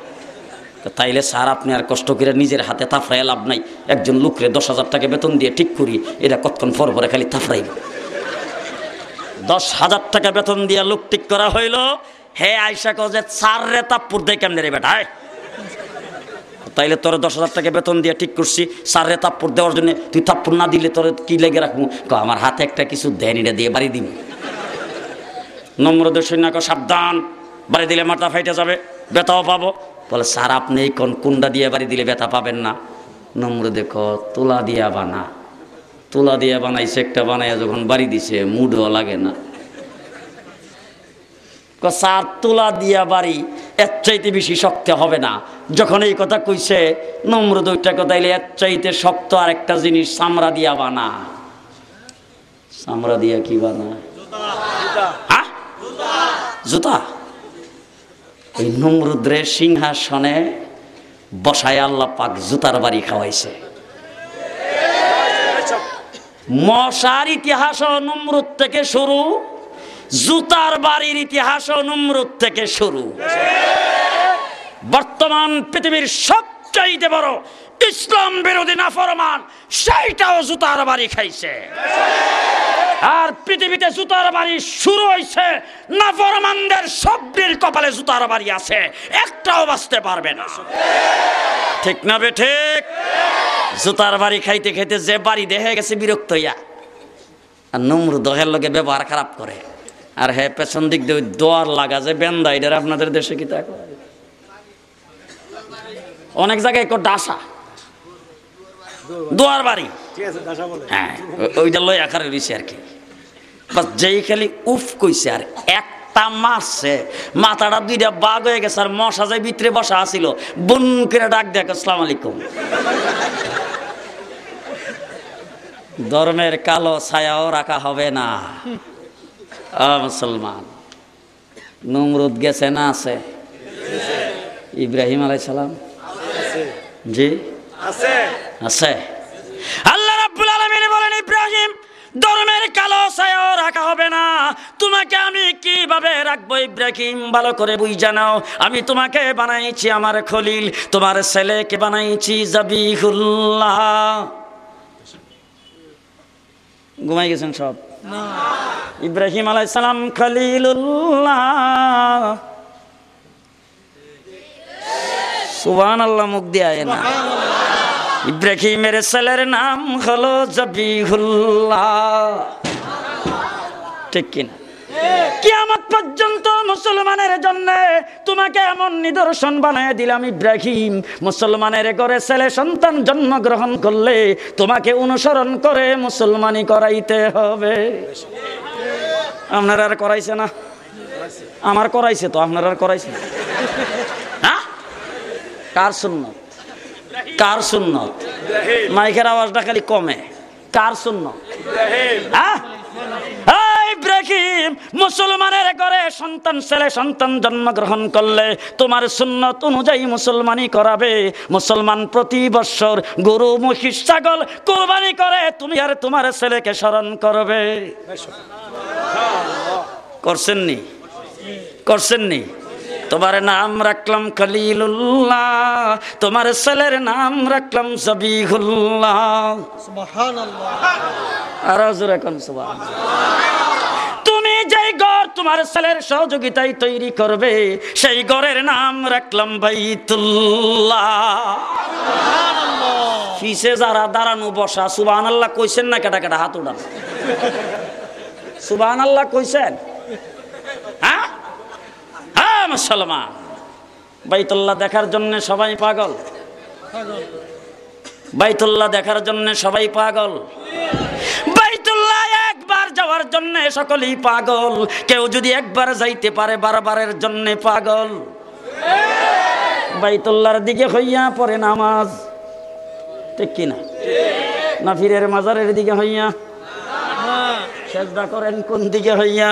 তাইলে, স্যার, আপনি আর কষ্ট করে নিজের হাতে তাফরাই লাভ নাই। একজন লোকরে দশ হাজার টাকা বেতন দিয়ে ঠিক করি এটা কতক্ষণ পর পরে খালি তাফরাইব দশ হাজার টাকা বেতন দিয়ে লোক ঠিক করা হইল। হে আইসা কজে স্যার রে তাপ্পুর দেয় কেমনে রে বেটায় তাইলে তোর দশ হাজার টাকা বেতন দিয়ে ঠিক করছি স্যার তাপ্পুর দেওয়ার জন্য তুই তাপ্পুর না দিলে তোর কি লেগে রাখব? আমার হাতে একটা কিছু দেন এটা দিয়ে বাড়ি দিন নম্রদের সৈন্য সাবধান, বাড়ি দিলে মাথা ফাইটে যাবে বেতাও পাবো। বলে, স্যার, আপনি এই কোন কুন্ডা দিয়ে বাড়ি দিলে ব্যথা পাবেন না? নম্র দেখো তুলা দিয়া বানা। তুলা দিয়া বানাইছে, একটা বানাইয়া যখন বাড়ি দিছে, মুডও লাগে না। স্যার, তুলা দিয়া বাড়ি এর চাইতে বেশি শক্ত হবে না। যখন এই কথা কইছে, নম্র দুইটা কথা এলে, এর চাইতে শক্ত আর একটা জিনিস চামড়া দিয়া বানা। চামড়া দিয়া কি বানা? হ্যাঁ? জুতা। ওই নমরুদ্রে সিংহাসনে বসায় আল্লাহ পাক জুতার বাড়ি খাওয়াইছে। মশার ইতিহাস নমরুদ থেকে শুরু জুতার বাড়ির ইতিহাস নমরুদ থেকে শুরু। বর্তমান পৃথিবীর সবচাইতে বড় ইসলাম বিরোধী নাফরমান, সেইটাও জুতার বাড়ি খাইছে। আর পৃথিবীতে জুতার বাড়ি শুরু হয়েছে নাফরমানদের সবটির কপালে জুতার বাড়ি আছে। একটাও বাঁচতে পারবে না। ঠিক না বে, ঠিক? জুতার বাড়ি খাইতে খাইতে যে বাড়ি দেখে গেছে বিরক্ত হইয়া, আর নমরু দহের লগে ব্যবহার খারাপ করে। আর হ্যাঁ পেছন দিক দিয়ে দোয়ার লাগা যে বেন্দা এটার আপনাদের দেশে কি করে? অনেক জায়গায় কো ডাসা। দোয়ার বাড়ি। হ্যাঁ ওইটা লই আকারে রয়েছে আর কি। বাস যেই খালি উফ কইছে আর একটা মারছে মাথাটা দুইটা বাঘ হয়ে গেছে আর মশা যে ভিতরে বসা আছিল বন করে ডাক দেখ আসসালাম আলাইকুম। ধর্মের কালো ছায়াও রাখা হবে না। মুসলমান। নমরুদ গেছে না আছে? ইব্রাহিম আলাইহিস সালাম? জি? আছে। আল্লাহ রাব্বুল আলামিন বলেন ইব্রাহিম ধর্মের কালো ছায়াও রাখা হবে না। তোমাকে আমি কীভাবে রাখব ইব্রাহিম? ভালো করে বুঝ জানাও আমি তোমাকে বানাইছি আমার খলিল। তোমার ছেলেকে বানাইছি জাবিহুল্লাহ। ঘুমাই গেছেন সব? ইব্রাহিম আলাই সালাম খলিলুল্লাহ। সুবান আল্লাহ মুখ দিয়ে না। ইব্রাহিমের ছেলের নাম হলো জবিহুল্লাহ। ঠিক কিনা? কিয়ামত পর্যন্ত মুসলমানের জন্য তোমাকে এমন নিদর্শন বানিয়ে দিলাম ইব্রাহিম। মুসলমানের ঘরে ছেলে সন্তান জন্মগ্রহণ করলে তোমাকে অনুসরণ করে মুসলমানি করাইতে হবে। আপনার আর করাইছে না? আমার করাইছে তো, আপনার আর করাইছে না? হ্যাঁ? কার সুন্নত? কার সুন্নত? মাইকের আওয়াজটা খালি কমে। কার সুন্নত? হ্যাঁ? ইব্রাহিম মুসলমানের ঘরে সন্তান ছেলে সন্তান জন্মগ্রহণ করলে তোমার সুন্নত অনুযায়ী মুসলমানি করাবে। মুসলমান প্রতি বৎসর গরু মহিষ ছাগল কোরবানি করে তুমি আর তোমার ছেলেকে স্মরণ করবে। করছেননি? করছেননি? তোমার নাম রাখলাম খলিলুল্লাহ তোমার ছেলের নাম রাখলাম জবিহুল্লাহ। আর হজুর এখন ঘর তোমার ছেলের সহযোগিতায় তৈরি করবে। সেই ঘরের নাম রাখলাম বাইতুল্লাহ। ফিসে যারা দাঁড়ানো বসা সুবান আল্লাহ কইছেন না কেটা কেটা হাত উড়ান সুবান আল্লাহ কইছেন? হ্যাঁ? হ্যাঁ মুসলমান। বাইতুল্লাহ দেখার জন্য সবাই পাগল। বাইতুল্লাহ দেখার জন্য সবাই পাগল। যাওয়ার জন্য সকলেই পাগল। কেউ যদি একবার যাইতে পারে বারবারের জন্য পাগল। বাইতুল্লার দিকে হইয়া পরে নামাজ। ঠিক কিনা না? ফিরের মাজারের দিকে হইয়া। সেজদা করেন কোন দিকে হইয়া?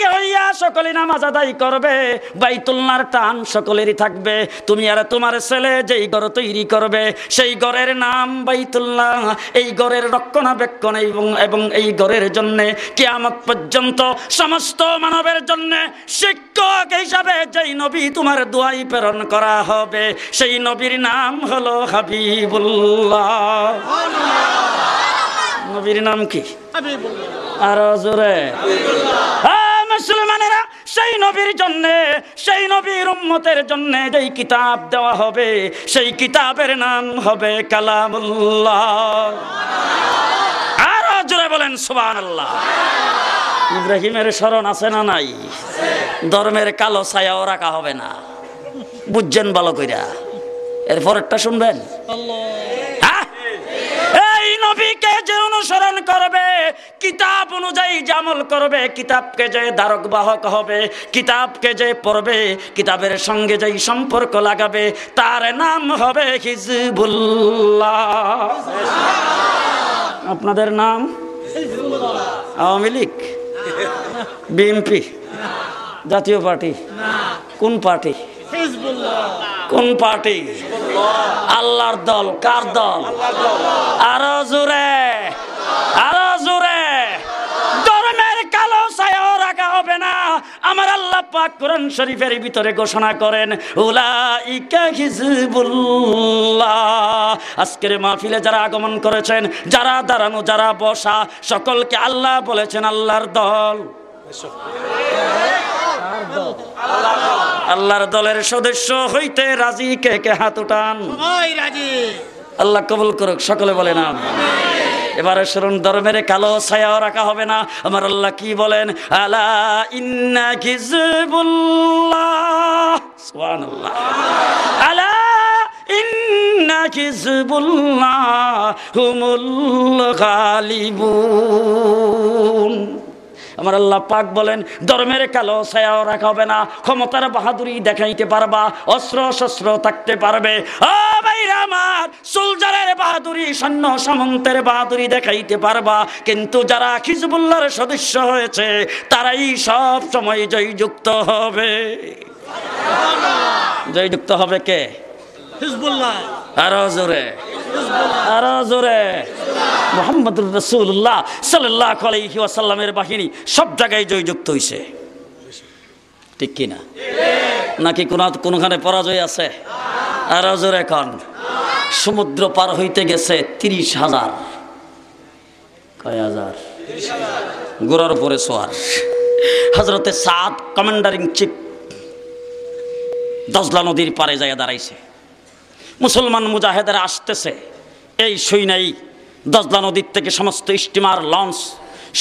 দিকে হইয়া সকলে নামাজ আদায় করবে বাইতুল্লাহর টান সকলেরই থাকবে। তুমি আর তোমার ছেলে যেই ঘর তৈরি করবে সেই ঘরের নাম বাইতুল্লাহ। এই ঘরের রক্ষণাবেক্ষণ এবং এবং এই ঘরের জন্যে কিয়ামত পর্যন্ত সমস্ত মানবের জন্য শিক্ষক হিসাবে যেই নবী তোমার দোয়াই প্রেরণ করা হবে সেই নবীর নাম হলো হাবিবুল্লাহ। নবীর নাম কি? আরও জোরে। হ্যাঁ, মুসলমানেরা, সেই নবীর জন্য, সেই নবীর উম্মতের জন্য যেই কিতাব দেওয়া হবে, সেই কিতাবের নাম হবে কালামুল্লাহ। আরও জোরে বলেন সুবান আল্লাহ ইব্রাহিমের স্মরণ আছে না নাই? ধর্মের কালো ছায়াও রাখা হবে না। বুঝছেন ভালো কইরা? এরপরেরটা শুনবেন? হ্যাঁ? নবীকে যে অনুসরণ করবে? কিতাব অনুযায়ী যে আমল করবে কিতাবকে যে ধারক বাহক হবে কিতাবকে যে পড়বে, কিতাবের সঙ্গে যেই সম্পর্ক লাগাবে, তার নাম হবে হিজবুল্লাহ। আপনাদের নাম? আওয়ামী লীগ? বিএনপি? জাতীয় পার্টি? কোন পার্টি? কোন পার্টি? আল্লাহর দল, কার দল? আরও জোরে আরও জোরে। কালো ছায়াও রাখা হবে আমার আল্লাহ পাক কোরআন শরীফের ভিতরে ঘোষণা করেন, উলাইকা হিজবুল্লাহ। আজকের মাহফিলে যারা আগমন করেছেন, যারা দাঁড়ানো, যারা বসা, সকলকে আল্লাহ বলেছেন আল্লাহর দল। আল্লাহর দলের সদস্য হইতে রাজি কে কে হাত উঠান? আল্লাহ কবুল করুক সকলে বলে না এবারে শুনুন ধর্মের কালো ছায়াও রাখা হবে না। আমার আল্লাহ কি বলেন? আলা ইন্না সুবহানাল্লাহ। আলা ইন্না হিজবুল্লাহ হুমুল গালিবুন। আমার আল্লাহ পাক বলেন, ধর্মের কালো ছায়াও রাখা হবে না। ক্ষমতার বাহাদুরি দেখাইতে পারবা, অস্ত্র শস্ত্র থাকতে পারবে। সোলজারের বাহাদুরি, সৈন্য সামন্তের বাহাদুরি দেখাইতে পারবা। কিন্তু যারা খিজবুল্লাহর সদস্য হয়েছে, তারাই সব সময় জয়যুক্ত হবে। জয়যুক্ত হবে কে? জোরে রসুল্লাহ বাহিনী সব জায়গায় জয়যুক্ত ঠিক কিনা? নাকি পরাজয় আছে? সমুদ্র পার হইতে গেছে তিরিশ হাজার। কয় হাজার? গোড়ার উপরে সোয়ার। হজরতে সাদ কমান্ডারিং চিফ। দজলা নদীর পারে যায় দাঁড়াইছে। মুসলমান মুজাহেদারা আসতেছে। এই সৈনাই দজলা নদীর থেকে সমস্ত স্টিমার, লঞ্চ,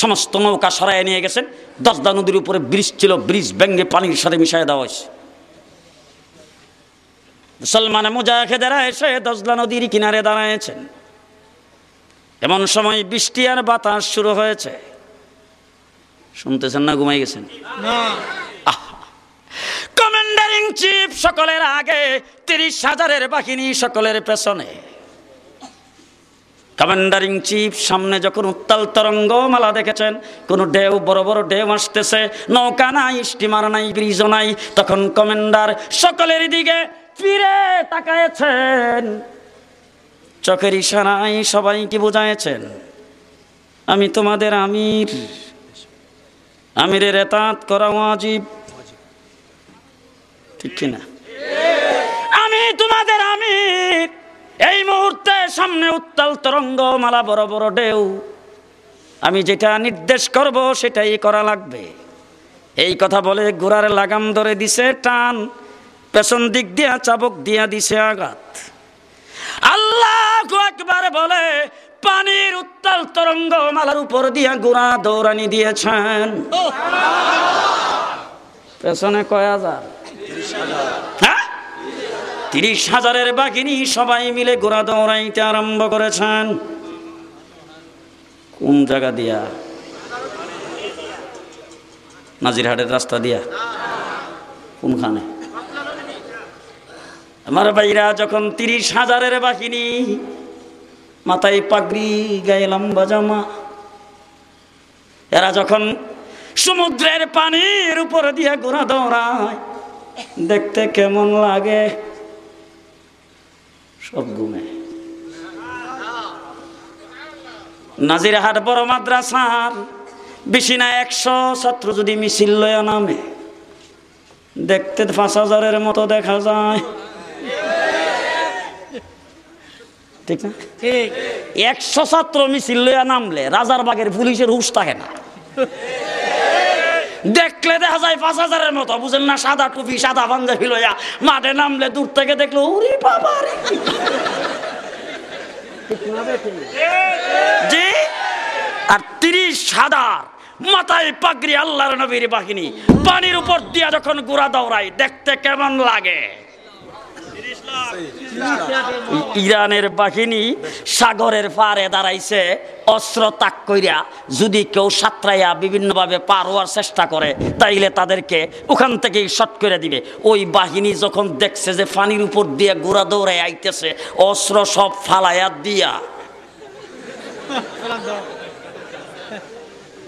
সমস্ত নৌকা সরাই নিয়ে গেছেন। দজলা নদীর উপরে ব্রিজ ছিল, ব্রিজ ভেঙ্গে পানির সাথে মিশাই দেওয়া হয়েছে। মুসলমান মুজাহেদারা এসে দজলা নদীর কিনারে দাঁড়ায়ছেন এমন সময় বৃষ্টি আর বাতাস শুরু হয়েছে। শুনতেছেন না, ঘুমাই গেছেন? কমান্ডারিং চিফ সকলের আগে তিরিশ হাজারের বাহিনী সকলের পেছনে। কমান্ডারিং চিফ সামনে যখন উত্তাল তরঙ্গ মালা দেখেছেন, কোনো ঢেউ, বড় বড় ঢেউ আসতেছে, নৌকা নাই স্টিমার নাই ব্রিজও নাই, তখন কমান্ডার সকলের দিকে ফিরে তাকায়েছেন। চোখের ইশারায় সবাইকে বোঝায়েছেন, আমি তোমাদের আমির। আমিরের এতাত করা ওয়াজিব। ঠিক কিনা? আমি তোমাদের আমির। এই মুহূর্তে সামনে উত্তাল তরঙ্গ, মালা বড় বড় ঢেউ। আমি যেটা নির্দেশ করব, সেটাই করা লাগবে। এই কথা বলে গোড়ার লাগাম ধরে দিছে টান। পেছন দিক দিয়া, চাবক দিয়া দিছে আঘাত। আল্লাহ একবার বলে, পানির উত্তাল তরঙ্গ মালার উপর দিয়া গোড়া দৌড়ানি দিয়েছেন। পেছনে কয় হাজার? হ্যাঁ? তিরিশ হাজারের বাঘিনী সবাই মিলে গোড়া দৌড়াইতে আরম্ভ করেছেন। কোন জায়গা দিয়া? নাজিরহাটের রাস্তা দিয়া? কোনখানে? আমার ভাইরা, যখন তিরিশ হাজারের বাহিনী মাথায় পাগড়ি, গায়ে লম্বা জামা, এরা যখন সমুদ্রের পানির উপর দিয়ে ঘোরা দৌড়ায় দেখতে কেমন লাগে? সব ঘুমে। নাজিরহাট বড় মাদ্রাসার বেশি না একশো ছাত্র যদি মিছিল লয়া নামে। দেখতে পাঁচ হাজারের মতো দেখা যায়। ঠিক না? একশো ছাত্র মিছিল লইয়া নামলে রাজারবাগের পুলিশের হুশ থাকে না। দেখলে দেখা যায় পাঁচ হাজারের মতো, বুঝেন না? সাদা টুপি, সাদা পাঞ্জাবি লইয়া মাঠে নামলে দূর থেকে দেখল উরি বাবা জি? আর তিরিশ হাজার মাথায় পাগড়ি আল্লাহর নবীর বাহিনী, পানির উপর দিয়া যখন গুড়া দৌড়াই দেখতে কেমন লাগে? ইরানের বাহিনী সাগরের পারে দাঁড়াইছে অস্ত্র তাক কইরা যদি কেউ সাঁতরাইয়া বিভিন্নভাবে পার হওয়ার চেষ্টা করে তাইলে তাদেরকে ওখান থেকেই শট করে দিবে। ওই বাহিনী যখন দেখছে যে পানির উপর দিয়ে গোড়া দৌড়ায় আইতেছে অস্ত্র সব ফালাইয়া দিয়া।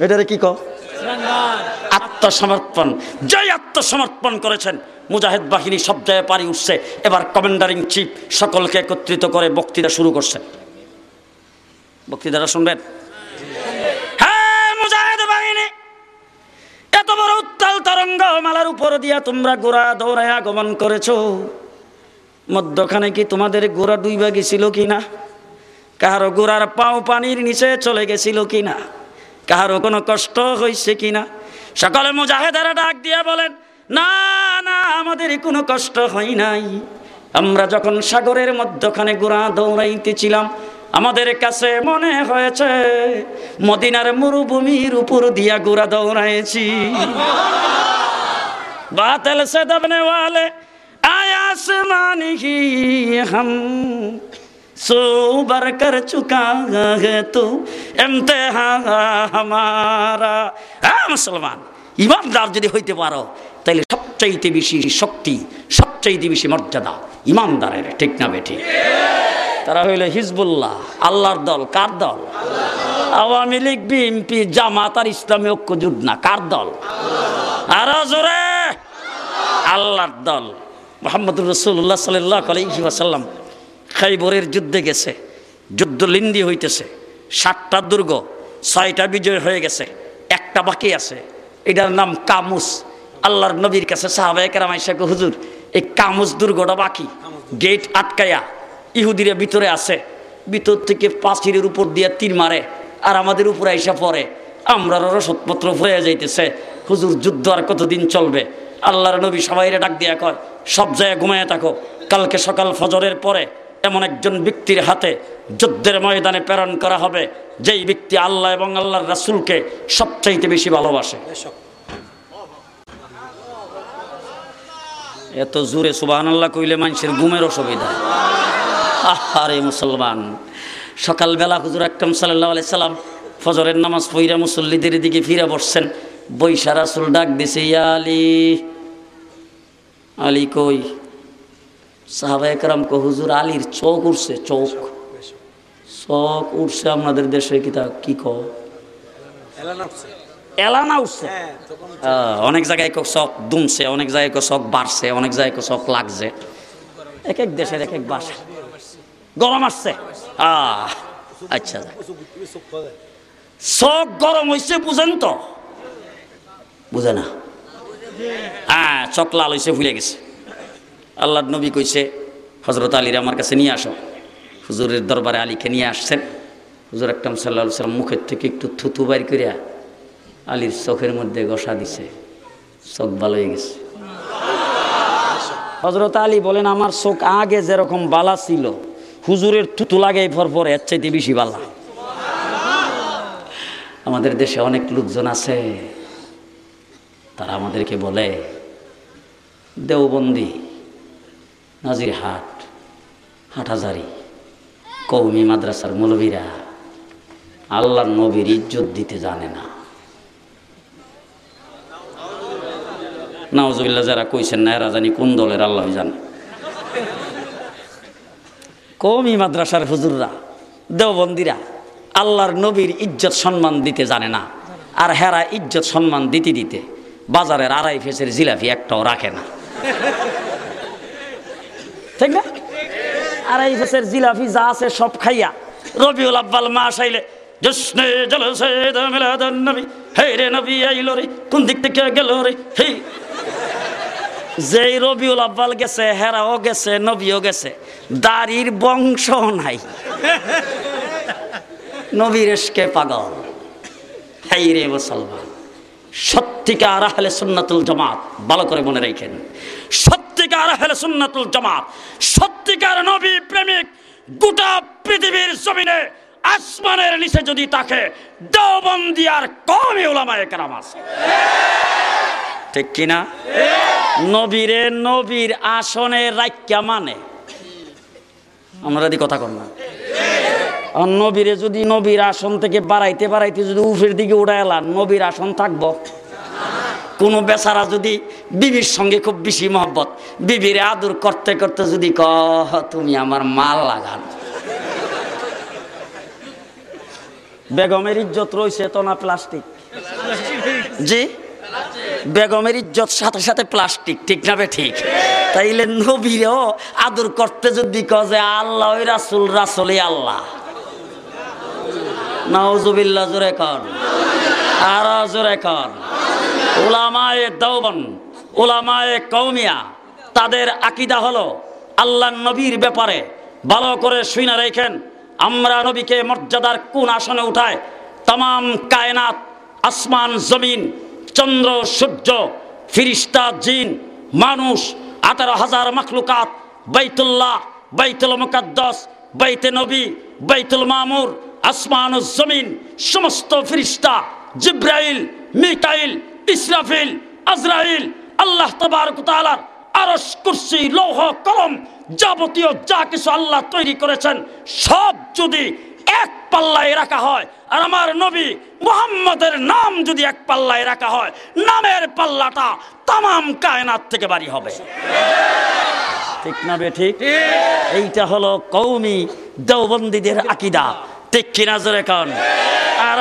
এটারে কি কো আত্মসমর্পণ। জয় আত্মসমর্পণ করেছেন। মুজাহিদ বাহিনী সব জায়গায় পারি উঠছে। এবার কমান্ডারিং চিফ সকলকে একত্রিত করে বক্তৃতা শুরু করছে। বক্তৃতাটা শুনবেন? হ্যাঁ মুজাহিদ বাহিনী! এত বড় উত্তাল তরঙ্গ মালার উপর দিয়া তোমরা গোড়া দৌড়ায় আগমন করেছ। মধ্যখানে কি তোমাদের গোড়া ডুইবা গেছিল কিনা? কাহারো গোড়ার পাও পানির নিচে চলে গেছিল কিনা? কাহারও কোনো কষ্ট হয়েছে কিনা? সকলে মুজাহেদারা ডাক দিয়ে বলেন না না আমাদের কোনো কষ্ট হয় নাই আমরা যখন সাগরের মধ্যখানে গোড়া দৌড়াইতেছিলাম আমাদের কাছে মনে হয়েছে মদিনার মরুভূমির উপর দিয়া গোড়া দৌড়াইছি বাতিল সে দবনে वाले आसमानी ही हम सो बर कर चुका है तू इम्तिहा हमारा হ্যাঁ মুসলমান ইমানদার যদি হইতে পারো তাহলে সবচাইতে বেশি শক্তি, সবচাইতে বেশি মর্যাদা ইমানদারের, ঠিক না বেঠি তারা হইল হিজবুল্লাহ, আল্লাহর দল, কার দল? আওয়ামী লীগ, বিএনপি, জামাত আর ইসলামী ঐক্য জুট না, কার দল? জোরে! আল্লাহর দল। মোহাম্মদুর রসুল্লাহ সাল্লাহ খাইবরের যুদ্ধে গেছে যুদ্ধ লিন্দি হইতেছে, সাতটা দুর্গ, ছয়টা বিজয় হয়ে গেছে, একটা বাকি আছে, এটার নাম কামুস। আল্লাহর নবীর কাছে সাহাবাহিকের আমাইশাকে হুজুর, এই কামুস দুর্গটা বাকি? গেট আটকায়া ইহুদিরা ভিতরে আছে। ভিতর থেকে পাঁচিরের উপর দিয়ে তীর মারে আর আমাদের উপরে আইসা পড়ে। আমরা রসদপত্র হয়ে যাইতেছে। হুজুর, যুদ্ধ আর কতদিন চলবে? আল্লাহর নবী সবাইরে ডাক দিয়া কয়, সব জায়গায় ঘুমায় থাকো। কালকে সকাল ফজরের পরে এমন একজন ব্যক্তির হাতে যুদ্ধের ময়দানে প্রেরণ করা হবে। যেই ব্যক্তি আল্লাহ এবং আল্লাহর রাসুলকে সবচাইতে বেশি ভালোবাসে। এত জোরে সুবাহ আল্লাহ কইলে মানুষের ঘুমের অসুবিধা। আরে মুসলমান। সকালবেলা হুজুর আকরম সাল্লাহ আলাই সাল্লাম ফজরের নামাজ পইরা মুসল্লিদের দিকে ফিরে বসছেন। বৈশা রাসুল ডাক দিছে, ইয়া আলী। আলী কই? সাহাবা একরাম কো, হুজুর আলীর চোখ উঠছে চোখ। চোখ উঠছে আপনাদের দেশে কি তা, কি কো এলানা উঠছে? অনেক জায়গায় কো চোখ দুমছে, অনেক জায়গায় কো চোখ বাড়ছে, অনেক জায়গায় কো চোখ লাগছে। এক এক দেশের এক এক বাসা গরম আসছে? আচ্ছা। চোখ গরম হয়েছে বুঝেন তো? বুঝে না? হ্যাঁ চক লাল হয়েছে ভুলে গেছে। আল্লাহ নবী কইছে হজরত আলীর আমার কাছে নিয়ে আসো। হুজুরের দরবারে আলীকে নিয়ে আসছেন। হুজুর একদম সাল্লা সাল্লাম মুখের থেকে একটু থুতু বাইর করিয়া আলীর চোখের মধ্যে গসা দিছে। চোখ ভালো হয়ে গেছে। হজরত আলী বলেন, আমার চোখ আগে যেরকম বালা ছিল, হুজুরের থুতু লাগে পর পর এর চাইতে বেশি বালা। আমাদের দেশে অনেক লোকজন আছে, তারা আমাদেরকে বলে, দেওবন্দি নাজির হাট হাটহাজারি কৌমি মাদ্রাসার মৌলবীরা আল্লাহর নবীর ইজ্জত দিতে জানে না। নাওজুবিল্লা যারা কইছেন না, এরা জানি কোন দলের, আল্লাহ জানে। কৌমি মাদ্রাসার হুজুররা, দেওবন্দিরা, আল্লাহর নবীর ইজ্জত সম্মান দিতে জানে না, আর হেরা ইজ্জত সম্মান দিতে দিতে বাজারের আড়াই ফেসের জিলাপি একটাও রাখে না। ঠিক না? আড়াই ফেসের জিলাপি যা আছে সব খাইয়া রবিউল আব্বাল মাস আইলে জশ্নে জলসে মিলাদুন নবী হে রে নবী, আইলো রে, কোন দিক থেকে গেল রে? হে যেই রবিউল আব্বাল গেছে হেরাও গেছে নবীও গেছে দাড়ির বংশ নাই। নবীর এসকে পাগল। হাই রে মুসলমান সত্যিকার আহলে সুন্নাতুল জামাত ভালো করে মনে রাখেন। সত্যিকার আহলে সুন্নাতুল জামাত সত্যিকার নবী প্রেমিক গোটা পৃথিবীর জমিনে আসমানের নিচে যদি তাকে দেওবন্দি আর কমই ওলামায়ে কেরাম আছে। ঠিক কিনা? নবীরে নবীর আসনে রাখ্যা মানে। আমরা যদি কথা কর না। আর নবীরে যদি নবীর আসন থেকে বাড়াইতে বাড়াইতে যদি উফের দিকে উড়াইলাম নবীর আসন থাকব। কোনো বেচারা যদি বিবির সঙ্গে খুব বেশি মহব্বত বিবির আদর করতে করতে যদি ক তুমি আমার মাল লাগান। বেগমের ইজ্জত রয়েছে তো না প্লাস্টিক। জি? বেগমের ইজ্জত সাথে সাথে প্লাস্টিক, ঠিক না ঠিক? তাইলে নবীরেও আদর করতে যদি ক যে আল্লাহ, ওই রাসুল, রাসুলই আল্লাহ। নাউজুবিল্লাহ, জোরে কর। আর জোরে কর। ওলামায়ে দৌবন ওলামায়ে কৌমিয়া তাদের আকিদা হলো আল্লাহ নবীর ব্যাপারে ভালো করে শুনে রেখেন আমরা নবীকে মর্যাদার কোন আসনে উঠায় তাম কায়নাত, আসমান, জমিন চন্দ্র, সূর্য, ফিরিস্তা, জিন, মানুষ, আঠারো হাজার মখলুকাত, বাইতুল্লাহ, বাইতুল মুকাদ্দাস, বাইতে নবী, বাইতুল মামুর, আসমান জমিন, সমস্ত ফিরিস্তা, জিব্রাইল, মিকাইল, ইসরাফিল, আজরাইল, আল্লাহ তবারক তাআলার আরশ কুরসি, লৌহ, কলম যাবতীয় যা কিছু আল্লাহ তৈরি করেছেন, সব যদি এক পাল্লায় রাখা হয়, আর আমার নবী মুহাম্মদের নাম যদি এক পাল্লায় রাখা হয়, নামের পাল্লাটা তামাম কায়নাত থেকে বাড়ি হবে। ঠিক না বে ঠিক? এইটা হলো কৌমি দেওবন্দীদের আকিদা। ঠিক কিনা জোরে কান? আর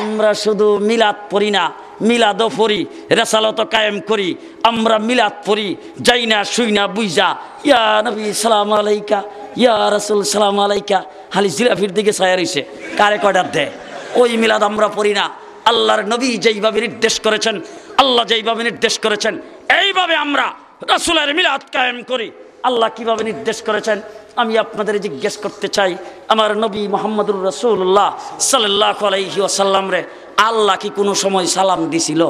আমরা শুধু মিলাদ পড়ি না, মিলাদও পড়ি রেসালত কায়েম করি। আমরা মিলাদ পড়ি যাই না শুই না বুঝা ইয়া নবী, সালাম আলাইকা। ইয়া রসুল, সালাম আলাইকা। হালি জিলাফির দিকে ছায়া রইছে। কারে কয়টার দেয়? ওই মিলাদ আমরা পড়ি না। আল্লাহর নবী যেইভাবে নির্দেশ করেছেন, আল্লাহ যেইভাবে নির্দেশ করেছেন, এইভাবে আমরা রসুলের মিলাদ কায়েম করি। আল্লাহ কীভাবে নির্দেশ করেছেন? আমি আপনাদের জিজ্ঞেস করতে চাই, আমার নবী মোহাম্মদুর রসুল্লাহ সাল্লাহ আলাইহি ওয়াসাল্লাম রে, আল্লাহ কি কোনো সময় সালাম দিছিল?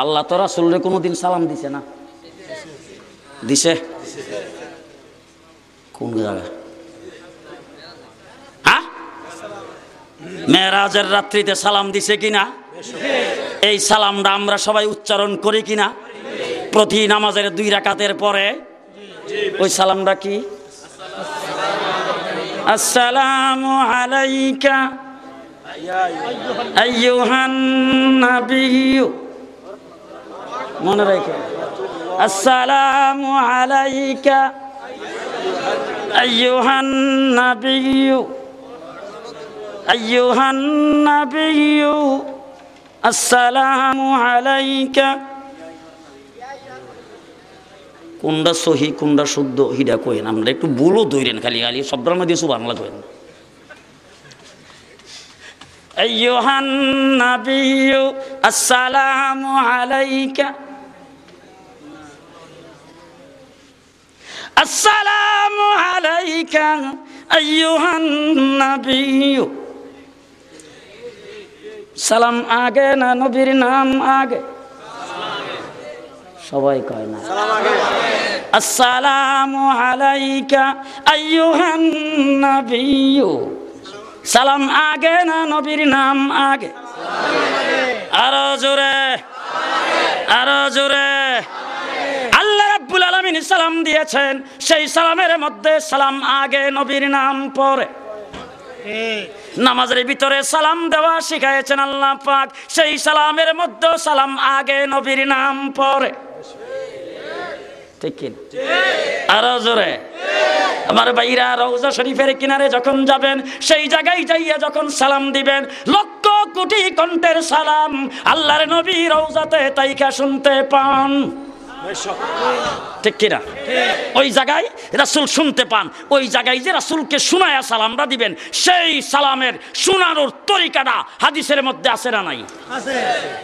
আল্লাহ তো রাসুলরে কোনোদিন সালাম দিছে না। দিছে? কোন জায়গা হ্যাঁ? মেয়েরাজের রাত্রিতে সালাম দিছে কিনা? এই সালামটা আমরা সবাই উচ্চারণ করি কিনা? প্রতি নামাজের দুই রাকাতের পরে? ওই সালামটা কি? আসসালামু আলাইকা মনে রেখে আসসালামু আলাইকা আইয়ুহান নাবিয়্যু আইয়ুহান নাবিয়্যু আসসালামু আলাইকা কোনটা সহি কোনটা শুদ্ধ হিডা কইন আমরা একটু ভুলও ধরেন খালি খালি শব্দের মধ্যে সু বাংলা কইন أيها النبي السلام عليك আসসালামু আলাইকা আইয়ুহান নবী সালাম আগে না নবীর নাম আগে? সবাই কয় না। আসসালামু আলাইকা আইয়ুহান নবী সালাম আগে না নবীর নাম আগে? আরও জোরে। আরও জোরে। সালাম দিয়েছেন, সেই সালামের মধ্যে সালাম আগে নবীর নাম, পরে। নামাজের ভিতরে সালাম দেওয়া শিখাইছেন আল্লাহ পাক, সেই সালামের মধ্যে সালাম আগে নবীর নাম, পরে। আমার শরীফের কিনারে যখন যাবেন, সেই জায়গায় যখন সালাম দিবেন, লক্ষ কোটি সালাম আল্লাহর নবী রওজাতে তাইকা শুনতে পান। ঠিক কিনা? ওই জায়গায় রাসুল শুনতে পান। ওই জায়গায় যে রাসুলকে শোনায়া সালামটা দিবেন সেই সালামের শোনানোর তরিকাটা হাদিসের মধ্যে আছে না নাই?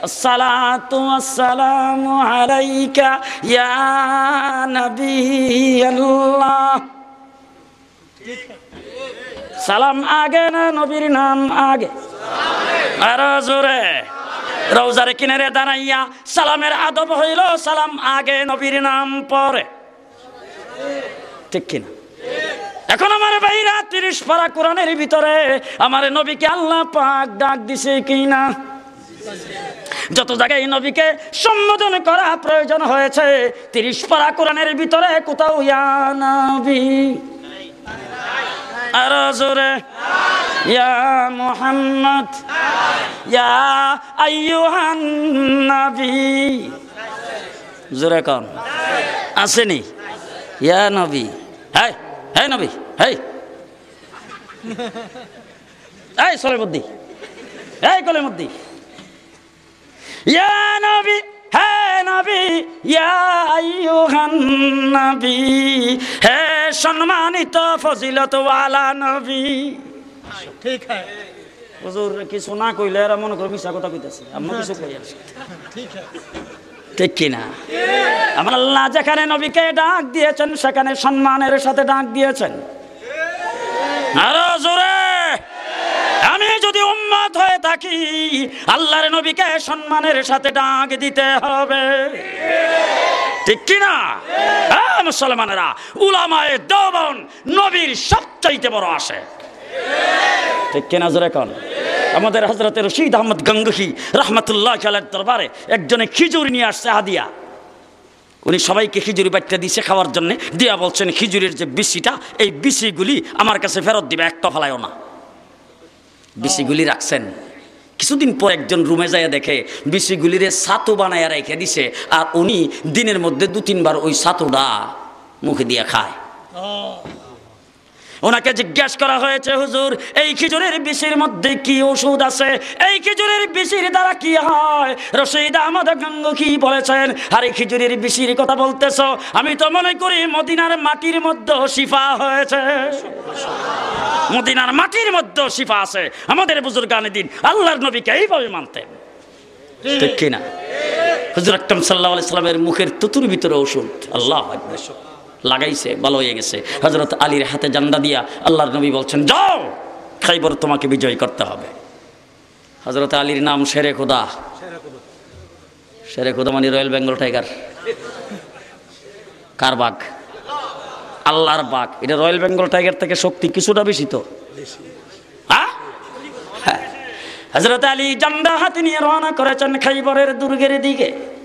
আসসালাতু আসসালামু আলাইকা ইয়া নবী আল্লাহ সালাম আগে না নবীর নাম আগে? আরও জোরে। রৌজারে কিনারে দাঁড়াইয়া সালামের আদব হইল সালাম আগে নবীর নাম পরে। ঠিক কিনা? এখন আমার ভাইরা তিরিশ পারা কোরআনের ভিতরে আমার নবীকে আল্লাহ পাক ডাক দিছে কিনা? যত জায়গায় নবীকে সম্বোধন করা প্রয়োজন হয়েছে, তিরিশ পারা কোরআনের ভিতরে কোথাও ইয়া নবী। আরও জোরে। ইয়া মুহাম্মদ, ইয়া আইয়ুহান নবী। জোরে কন। আসেনি। ইয়া নবী। হ্যাঁ হ্যাঁ নবী হ্যাঁ এই সলের মধ্যে এই কলের মধ্যে ইয়া নবী, হে নবী, ইয়া আইয়ুহান নবী। হে সম্মানিত ফজিলত ওয়ালা নবী। ঠিক হ্যাঁ হুজুর কিছু না কইলে এরা মনে করো মিশা কথা কইতেছে। আমরা কিছু কই ঠিক ঠিক কিনা? আমার আল্লাহ যেখানে নবীকে ডাক দিয়েছেন সেখানে সম্মানের সাথে ডাক দিয়েছেন। আরও জোরে। আমি যদি উম্মাদ হয়ে থাকি আল্লাহর নবীকে সম্মানের সাথে ডাক দিতে হবে। ঠিক কিনা? হ্যাঁ মুসলমানেরা, উলামায়ে দেওবন নবীর সবচাইতে বড় আসে ঠিক কিনা জোরে কন? আমাদের হজরতের রশিদ আহমদ গঙ্গহি রহমতুল্লাহ খেলার দরবারে একজনে খিজুর নিয়ে আসছে, হাদিয়া। উনি সবাইকে খিজুরি বাচ্চা দিছে খাওয়ার জন্য। দিয়া বলছেন, খিজুরির যে বিসিটা, এই বিসিগুলি আমার কাছে ফেরত দিবে একটা ফেলায়ও না। বিসিগুলি রাখছেন। কিছুদিন পর একজন রুমে যায় দেখে বিসিগুলিরে সাতু বানাইয়া রেখে দিছে, আর উনি দিনের মধ্যে দু তিনবার ওই সাতুটা মুখে দিয়ে খায়। ওনাকে জিজ্ঞেস করা হয়েছে, হুজুর, এই খিচুড়ির বিচির মধ্যে কি ওষুধ আছে? এই খিচুড়ির বিচির দ্বারা কি হয়? রশিদ আহমদ গঙ্গ কি বলেছেন, আর খিচুড়ির বিচির কথা বলতেছ? আমি তো মনে করি মদিনার মাটির মধ্যে শিফা হয়েছে। মদিনার মাটির মধ্যে শিফা আছে। আমাদের বুজুর্গানে দিন, আল্লাহর নবীকে এইভাবে মানতেন ঠিক কিনা? হুজুর আকরম সাল্লাহ সাল্লামের মুখের তুতুর ভিতরে ওষুধ, আল্লাহ। লাগাইছে, ভালো হয়ে গেছে। হজরত আলীর হাতে জান্ডা দিয়া আল্লাহর নবী বলছেন, যাও, খাইবর তোমাকে বিজয় করতে হবে। হজরত আলীর নাম শেরে খুদা। শেরে খুদা মানে রয়্যাল বেঙ্গল টাইগার। কার বাঘ? আল্লাহর বাঘ। এটা রয়্যাল বেঙ্গল টাইগার থেকে শক্তি কিছুটা বেশি তো। হ্যাঁ? হ্যাঁ। হজরত আলী জান্ডা হাতে নিয়ে রওনা করেছেন খাইবরের দুর্গের দিকে।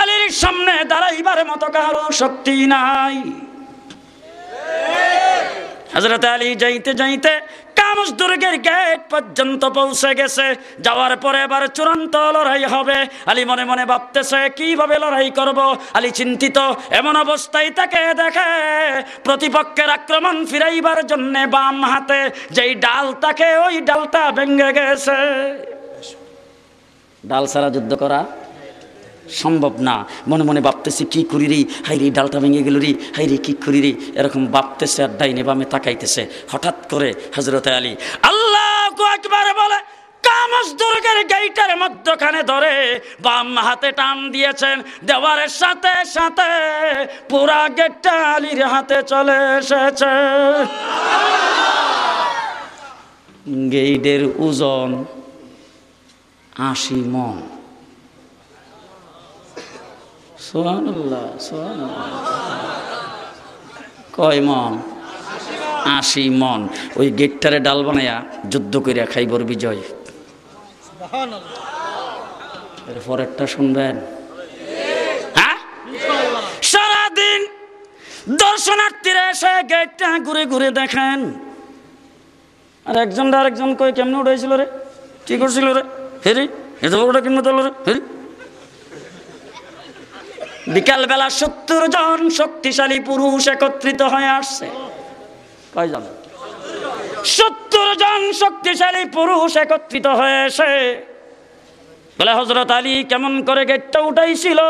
আলীর সামনে দাঁড়াইবার মতো কারও শক্তি নাই। হজরত আলী যাইতে যাইতে কামস দুর্গের গেট পর্যন্ত পৌঁছে গেছে। যাওয়ার পরে এবার চূড়ান্ত লড়াই হবে। আলী মনে মনে ভাবতেছে, কীভাবে লড়াই করব? আলী চিন্তিত, এমন অবস্থায় তাকে দেখে প্রতিপক্ষের আক্রমণ ফিরাইবার জন্য বাম হাতে যেই ডাল তাকে ওই ডালটা ভেঙে গেছে। ডাল ছাড়া যুদ্ধ করা সম্ভব না। মনে মনে ভাবতেছি, কি করি রে? হাই রে, ডালটা ভেঙে গেল রে। হাই রে, কি করি রে? এরকম ভাবতেছে আর ডাইনে বামে তাকাইতেছে। হঠাৎ করে হজরত আলী, আল্লাহ একবার বলে ধরে বাম হাতে টান দিয়েছেন। দেওয়ারের হাতে চলে এসেছে। গেইটের ওজন আশি মন। সোহানুল্লাহ কয় মন? আশি মন। ওই গেটটারে ডাল বানায়া যুদ্ধ করিয়া খাইবর বিজয়। এর পরেরটা শুনবেন। হ্যাঁ? সারাদিন দর্শনার্থীরা এসে গেটটা ঘুরে ঘুরে দেখেন। আর একজন আর একজন কই কেমনে উঠেছিল রে? কি করছিল রে? হেরি এত বড়টা কেমনে তোল রে? হেরি বিকালবেলা সত্তর জন শক্তিশালী পুরুষ একত্রিত হয়ে আসছে। কয়জন? সত্তর জন শক্তিশালী পুরুষ একত্রিত হয়ে এসে বলে হজরত আলী কেমন করে গেটটা উঠাইছিল?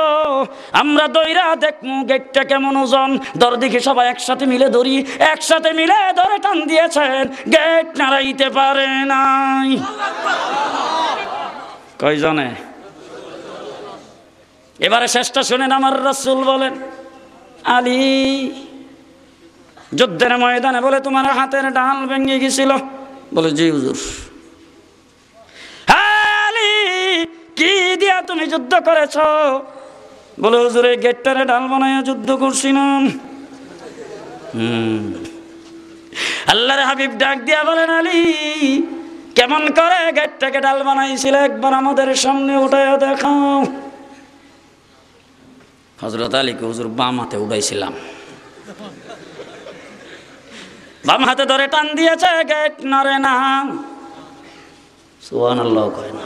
আমরা দইরা দেখমু গেটটা কেমন ওজন। দর দেখি সবাই একসাথে মিলে ধরি একসাথে মিলে ধরে টান দিয়েছেন। গেট নাড়াইতে পারে নাই। কয়জনে? এবারে শেষটা শুনেন আমার রসুল বলেন, আলী যুদ্ধের ময়দানে বলে, তোমার হাতের ডাল ভেঙে গেছিল। বলে, জি হুজুর। আলী, কি দিয়া তুমি যুদ্ধ করেছ? বলে, হুজুর, এই গেটটারে ডাল বানাইয়া যুদ্ধ করছিলাম হুম। আল্লাহর হাবিব ডাক দিয়া বলেন, আলী, কেমন করে গেটটাকে ডাল বানাইছিল? একবার আমাদের সামনে উঠাইয়া দেখাও। হজরত আলীকে হুজুর বাম হাতে উঠাইছিলাম বাম হাতে ধরে টান দিয়েছে, গেট নরে না। সুহান আল্লাহ কয় না।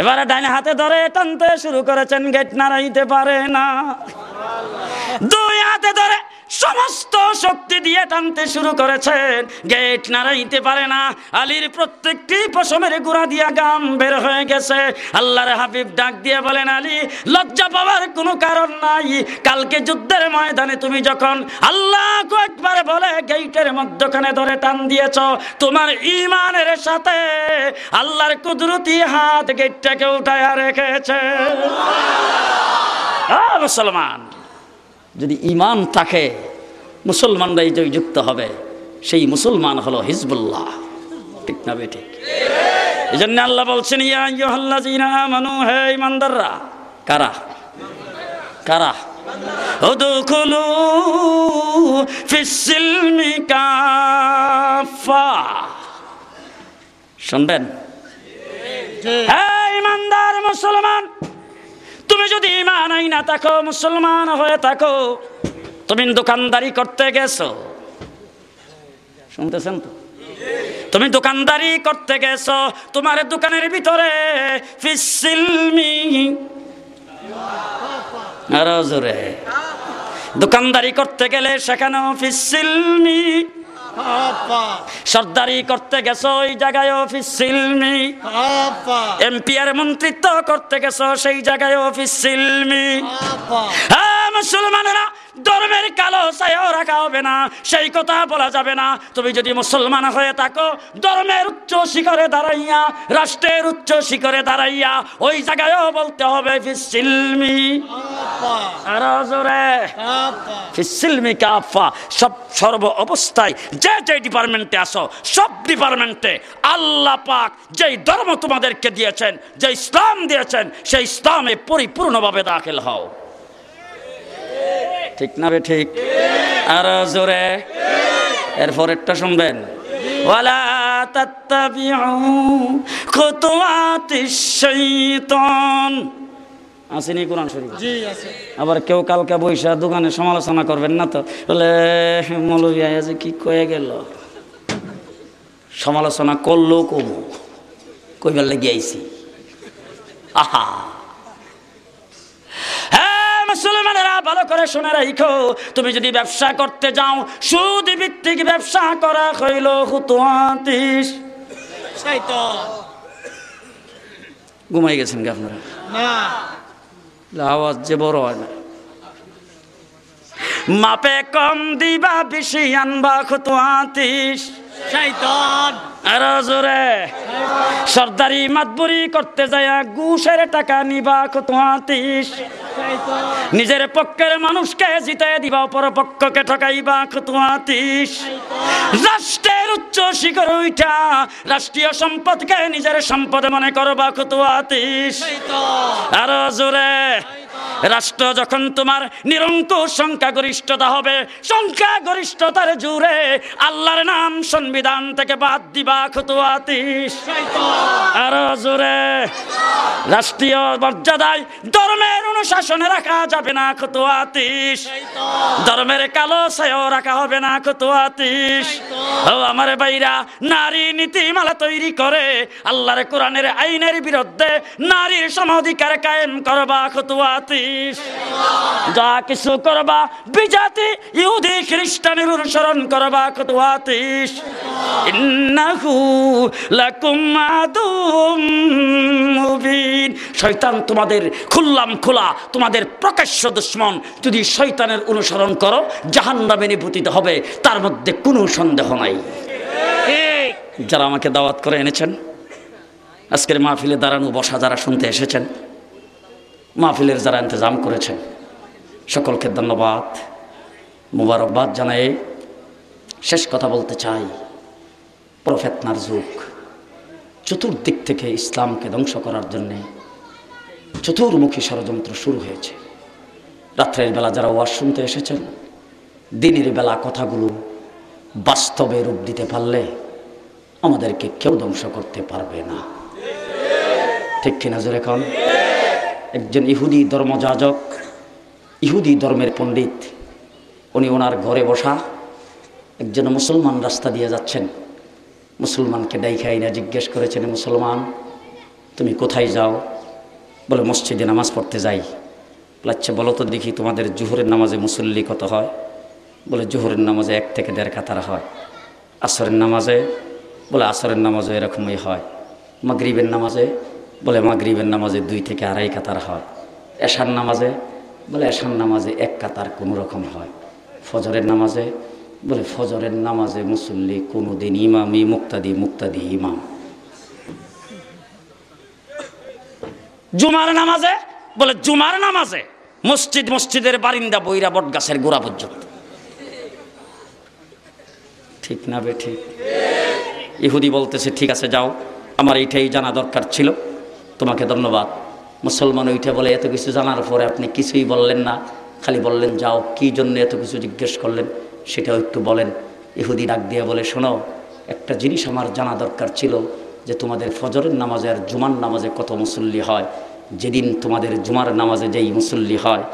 এবারে ডাইনে হাতে ধরে টানতে শুরু করেছেন, গেট নাড়াইতে পারে না। দুই হাতে ধরে সমস্ত শক্তি দিয়ে টানতে শুরু করেছেন। গেট নাড়াইতে পারে না। আলীর প্রত্যেকটি পশমের গুড়া দিয়া গাম বের হয়ে গেছে। আল্লাহর হাবিব ডাক দিয়ে বলেন, আলী, লজ্জা পাওয়ার কোনো কারণ নাই। কালকে যুদ্ধের ময়দানে তুমি যখন আল্লাহ একবার বলে গেইটের মধ্যখানে ধরে টান দিয়েছ, তোমার ইমানের সাথে আল্লাহর কুদরতি হাত গেটটাকে উঠায় রেখেছে। মুসলমান। যদি ইমান থাকে মুসলমানরাই যুক্ত হবে। সেই মুসলমান হলো হিজবুল্লাহ। ঠিক না বে ঠিক এই জন্য আল্লাহ বলছেন আমানু হে ইমানদাররা কারা? কারা? শুনবেন? হে ইমানদার মুসলমান তুমি যদি ইমান আই না থাকো, মুসলমান হয়ে থাকো, তুমি দোকানদারি করতে গেছো। শুনতেছেন তো? তুমি দোকানদারি করতে গেছো, তোমার দোকানের ভিতরে আরও জোরে। দোকানদারি করতে গেলে সেখানেও ফিসিলমি সর্দারি করতে গেছো ওই জায়গায় অফিস সিলমি এমপিআর মন্ত্রিত্ব করতে গেছো সেই জায়গায় অফিস সিলমি হ্যাঁ মুসলমানেরা ধর্মের কালো ছায়াও রাখা হবে না, সেই কথা বলা যাবে না। তুমি যদি মুসলমান হয়ে থাকো, ধর্মের উচ্চ শিখরে দাঁড়াইয়া, রাষ্ট্রের উচ্চ শিখরে দাঁড়াইয়া, ওই জায়গায়ও বলতে হবে, ফিসিলমি। ফিসিলমি কাফা, সব সর্ব অবস্থায় যে যে ডিপার্টমেন্টে আসো, সব ডিপার্টমেন্টে আল্লাহ পাক যেই ধর্ম তোমাদেরকে দিয়েছেন যে ইসলাম দিয়েছেন, সেই ইসলামে পরিপূর্ণভাবে দাখিল হও। ঠিক না বে ঠিক? আর জোরে। এরপরেরটা শুনবেন। ওয়ালা আসেনি কোরআন শরীফ? আছে। আবার কেউ কালকে বৈশা দোকানে সমালোচনা করবেন না তো? বলে আয়াজ কি কয়ে গেল? সমালোচনা করল কমু। কইবার লেগে আইছি। আহা! মুসলমানেরা ভালো করে শুনে রাখো তুমি যদি ব্যবসা করতে যাও সুদ ভিত্তিক ব্যবসা করা হইল হুতুয়াতিস শয়তান ঘুমাই গেছেন কি আপনারা? না। আওয়াজ যে বড় হয় না। মাপে কম দিবা বেশি আনবা খুতুয়াতিস শৈতান আরও জোরে। সর্দারি মাতবুরি করতে যায় ঘুষের টাকা নিবা কত শৈতান নিজের পক্ষের মানুষকে জিতে দিবা, অপর পক্ষকে ঠকাইবা কত আতিস রাষ্ট্রের উচ্চ শিখর উঠা রাষ্ট্রীয় সম্পদকে নিজের সম্পদ মনে করবা কত শৈতান আরও জোরে। রাষ্ট্র যখন তোমার নিরঙ্কুশ সংখ্যাগরিষ্ঠতা হবে, সংখ্যাগরিষ্ঠতার জুড়ে আল্লাহর নাম সংবিধান থেকে বাদ দিবা। আরও জোরে। রাষ্ট্রীয় মর্যাদায় ধর্মের অনুশাসনে রাখা যাবে না খতুয়াতিস শৈতান ধর্মের কালো রাখা হবে না খতুয়াতিস ও আমার ভাইরা, নারী নীতিমালা তৈরি করে আল্লাহর কোরআনের আইনের বিরুদ্ধে নারীর সমাধিকার কায়েম করবা খতুয়াতিস যা কিছু করবা, বিজাতি, ইহুদি, খ্রিস্টানের অনুসরণ করবা লাকুম আদুম মুবিন শয়তান তোমাদের খুললাম খোলা, তোমাদের প্রকাশ্য দুশ্মন, যদি শয়তানের অনুসরণ করো, জাহান্নামে নিভূতিত হবে, তার মধ্যে কোনো সন্দেহ নাই। যারা আমাকে দাওয়াত করে এনেছেন, আজকের মাহফিলে দাঁড়ানো বসা যারা শুনতে এসেছেন, মাহফিলের যারা ইন্তজাম করেছেন, সকলকে ধন্যবাদ। মুবারকবাদ জানাই। শেষ কথা বলতে চাই। প্রফেতনার যুগ চতুর্দিক থেকে ইসলামকে ধ্বংস করার জন্যে চতুর্মুখী ষড়যন্ত্র শুরু হয়েছে। রাত্রের বেলা যারা ওয়াজ শুনতে এসেছেন, দিনের বেলা কথাগুলো বাস্তবে রূপ দিতে পারলে আমাদেরকে কেউ ধ্বংস করতে পারবে না। ঠিক কিনা জোরে কন? একজন ইহুদি ধর্মযাজক, ইহুদি ধর্মের পণ্ডিত, উনি ওনার ঘরে বসা একজন মুসলমান রাস্তা দিয়ে যাচ্ছেন। মুসলমানকে ডাইখাই না জিজ্ঞেস করেছেন মুসলমান, তুমি কোথায় যাও? বলে, মসজিদে নামাজ পড়তে যাই। বলে আচ্ছা বলো তো দেখি তোমাদের জুহরের নামাজে মুসল্লি কত হয়? বলে, জোহরের নামাজে এক থেকে দেড় কাতার হয়। আসরের নামাজে? বলে, আসরের নামাজও এরকমই হয়। মাগরিবের নামাজে? বলে, মাগরিবের নামাজে দুই থেকে আড়াই কাতার হয়। এশার নামাজে? বলে, এশার নামাজে এক কাতার কোনো রকম হয়। ফজরের নামাজে? বলে, ফজরের নামাজে মুসল্লি কোনো দিন ইমামই, মুক্তাদি মুক্তাদি ইমাম। জুমার নামাজে, বলে, জুমার নামাজে মসজিদ মসজিদের বারিন্দা বইরা বট গাছের গোড়া পর্যন্ত। ঠিক না বে, ঠিক? ইহুদি বলতেছে, ঠিক আছে, যাও। আমার এইটাই জানা দরকার ছিল। তোমাকে ধন্যবাদ। মুসলমান ওইটা বলে, এত কিছু জানার পরে আপনি কিছুই বললেন না। খালি বললেন, যাও, কি জন্য এত কিছু জিজ্ঞেস করলেন? সেটাও একটু বলেন। ইহুদি ডাক দিয়ে বলে, শোনো, একটা জিনিস আমার জানা দরকার ছিল যে তোমাদের ফজরের নামাজে আর জুমার নামাজে কত মুসল্লি হয়। যেদিন তোমাদের জুমার নামাজে যেই মুসল্লি হয়,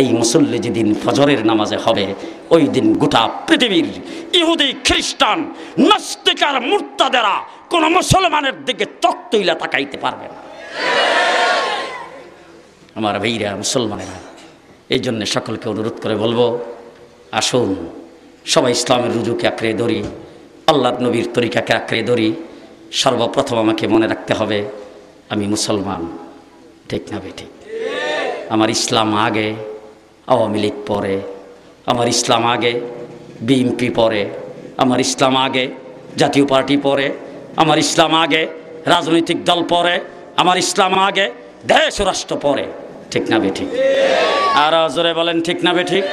এই মুসল্লি যেদিন ফজরের নামাজে হবে, ওই দিন গোটা পৃথিবীর ইহুদি, খ্রিস্টান নাস্তিকার মূর্তাদেরা কোনো মুসলমানের দিকে চক তৈলা তাকাইতে পারবে না। আমার ভাইরা, মুসলমানেরা এই জন্য সকলকে অনুরোধ করে বলব, আসুন সবাই ইসলামের রুজুকে আঁকড়ে ধরি আল্লাহ নবীর তরিকাকে আঁকড়ে ধরি, সর্বপ্রথম আমাকে মনে রাখতে হবে, আমি মুসলমান, ঠিক না বেঠিক? আমার ইসলাম আগে, আওয়ামী লীগ পরে, আমার ইসলাম আগে, বিএনপি পরে, আমার ইসলাম আগে, জাতীয় পার্টি পরে, আমার ইসলাম আগে, রাজনৈতিক দল পরে, আমার ইসলাম আগে, দেশ রাষ্ট্র পরে। ঠিক না বেঠিক। আর জোরে বলেন, ঠিক না বেঠিক?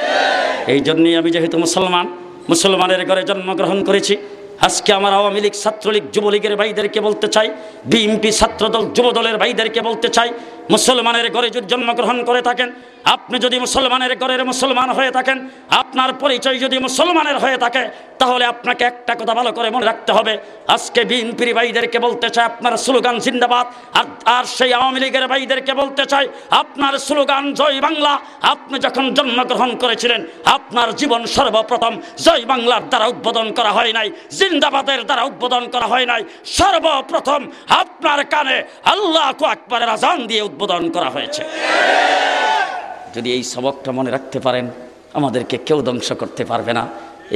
এই জন্যই আমি যেহেতু মুসলমান, মুসলমানের ঘরে জন্মগ্রহণ করেছি, আজকে আমার আওয়ামী লীগ ছাত্রলীগ যুবলীগের ভাইদেরকে বলতে চাই, বিএনপি ছাত্রদল যুবদলের ভাইদেরকে বলতে চাই মুসলমানের ঘরে যদি জন্মগ্রহণ করে থাকেন, আপনি যদি মুসলমানের ঘরের মুসলমান হয়ে থাকেন, আপনার পরিচয় যদি মুসলমানের হয়ে থাকে, তাহলে আপনাকে একটা কথা ভালো করে মনে রাখতে হবে। আজকে বিএনপির ভাইদেরকে বলতে চাই আপনার স্লোগান জিন্দাবাদ, আর আর সেই আওয়ামী লীগের ভাইদেরকে বলতে চাই আপনার স্লোগান জয় বাংলা, আপনি যখন জন্মগ্রহণ করেছিলেন, আপনার জীবন সর্বপ্রথম জয় বাংলার দ্বারা উদ্বোধন করা হয় নাই, জিন্দাবাদের দ্বারা উদ্বোধন করা হয় নাই। সর্বপ্রথম আপনার কানে আল্লাহ আকবরের আজান দিয়ে উদ্বোধন করা হয়েছে যদি এই সবকটা মনে রাখতে পারেন আমাদেরকে কেউ ধ্বংস করতে পারবে না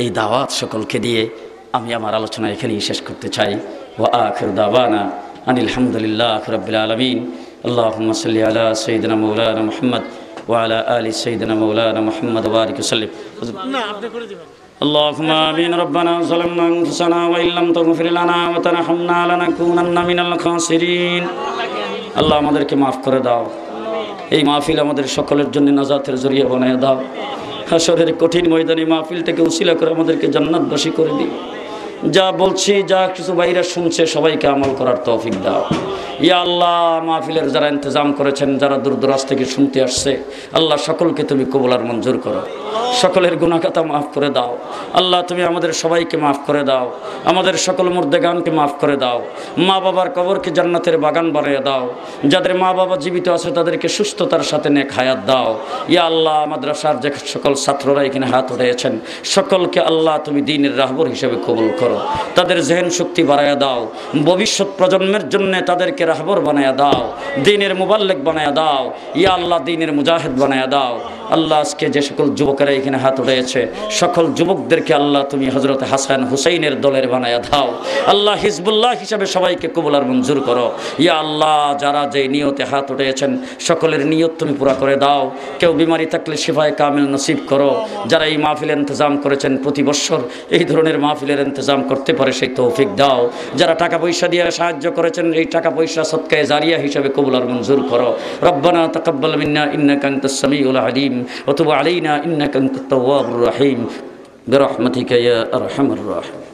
এই দাওয়াত সকলকে দিয়ে আমি আমার আলোচনা এখানেই শেষ করতে চাই ও আখির দাওয়ানা আনিল হামদুলিল্লাহ রবিল আলমিন আল্লাহ সাল্লি আলা সঈদনা মৌলানা মোহাম্মদ ওয়ালা আলী সঈদনা মৌলানা মোহাম্মদ ওয়ারিক সাল্লিম না আপনি করে দিবেন اللهم آمين ربنا ظلمنا أنفسنا وإن لم تغفر لنا وترحمنا لنكونن من الخاسرين আল্লাহ আমাদেরকে মাফ করে দাও। এই মাহফিল আমাদের সকলের জন্য নাজাতের জরিয়া বানিয়ে দাও। হাসরের কঠিন ময়দানি মাহফিলটাকে উশিলা করে আমাদেরকে জান্নাতবাসী করে দিই যা বলছি, যা কিছু বাইরে শুনছে, সবাইকে আমল করার তৌফিক দাও। ইয়া আল্লাহ, মাহফিলের যারা ইন্তজাম করেছেন, যারা দূর দরাজ থেকে শুনতে আসছে, আল্লাহ সকলকে তুমি কবুলার মঞ্জুর করো। সকলের গুণাকাতা মাফ করে দাও। আল্লাহ, তুমি আমাদের সবাইকে মাফ করে দাও। আমাদের সকল মুর্দেগানকে মাফ করে দাও। মা বাবার কবরকে জান্নাতের বাগান বানিয়ে দাও। যাদের মা বাবা জীবিত আছে, তাদেরকে সুস্থতার সাথে নেক হায়াত দাও। ইয়া আল্লাহ, মাদ্রাসার যে সকল ছাত্ররা এখানে হাত উঠেছেন সকলকে আল্লাহ তুমি দিনের রাহবর হিসেবে কবুল করো। তাদের জেহেন শক্তি বাড়াইয়া দাও, ভবিষ্যৎ প্রজন্মের জন্য তাদেরকে রাহবর বানায়া দাও, দিনের মুবাল্লেক বানায়া দাও, ইয়া আল্লাহ দিনের মুজাহিদ বানায়া দাও। আল্লাহ আজকে যে সকল যুবকেরা এখানে হাত উঠেছে সকল যুবকদেরকে আল্লাহ তুমি হজরত হাসান হুসাইনের দলের বানায়া দাও। আল্লাহ হিজবুল্লাহ হিসাবে সবাইকে কবুলার মঞ্জুর করো। ইয়া আল্লাহ, যারা যে নিয়তে হাত উঠেছেন সকলের নিয়ত তুমি পুরা করে দাও। কেউ বিমারি থাকলে শিফায় কামিল নসিব করো। যারা এই মাহফিলের ইন্তজাম করেছেন, প্রতি বৎসর এই ধরনের মাহফিলের ইন্তজাম করতে পারে সেই তৌফিক দাও যারা টাকা পয়সা দিয়ে সাহায্য করেছেন এই টাকা পয়সা সৎকায় জারিয়া হিসাবে কবুলার মঞ্জুর করো রব্বানা তাকাব্বাল মিন্না ইন্নাকা আনতাস সামিউল আলিম ওয়া তুব আলাইনা ইন্নাকা আনতাত তাওয়াবুর রহিম برحمتك يا ارحم الراحمين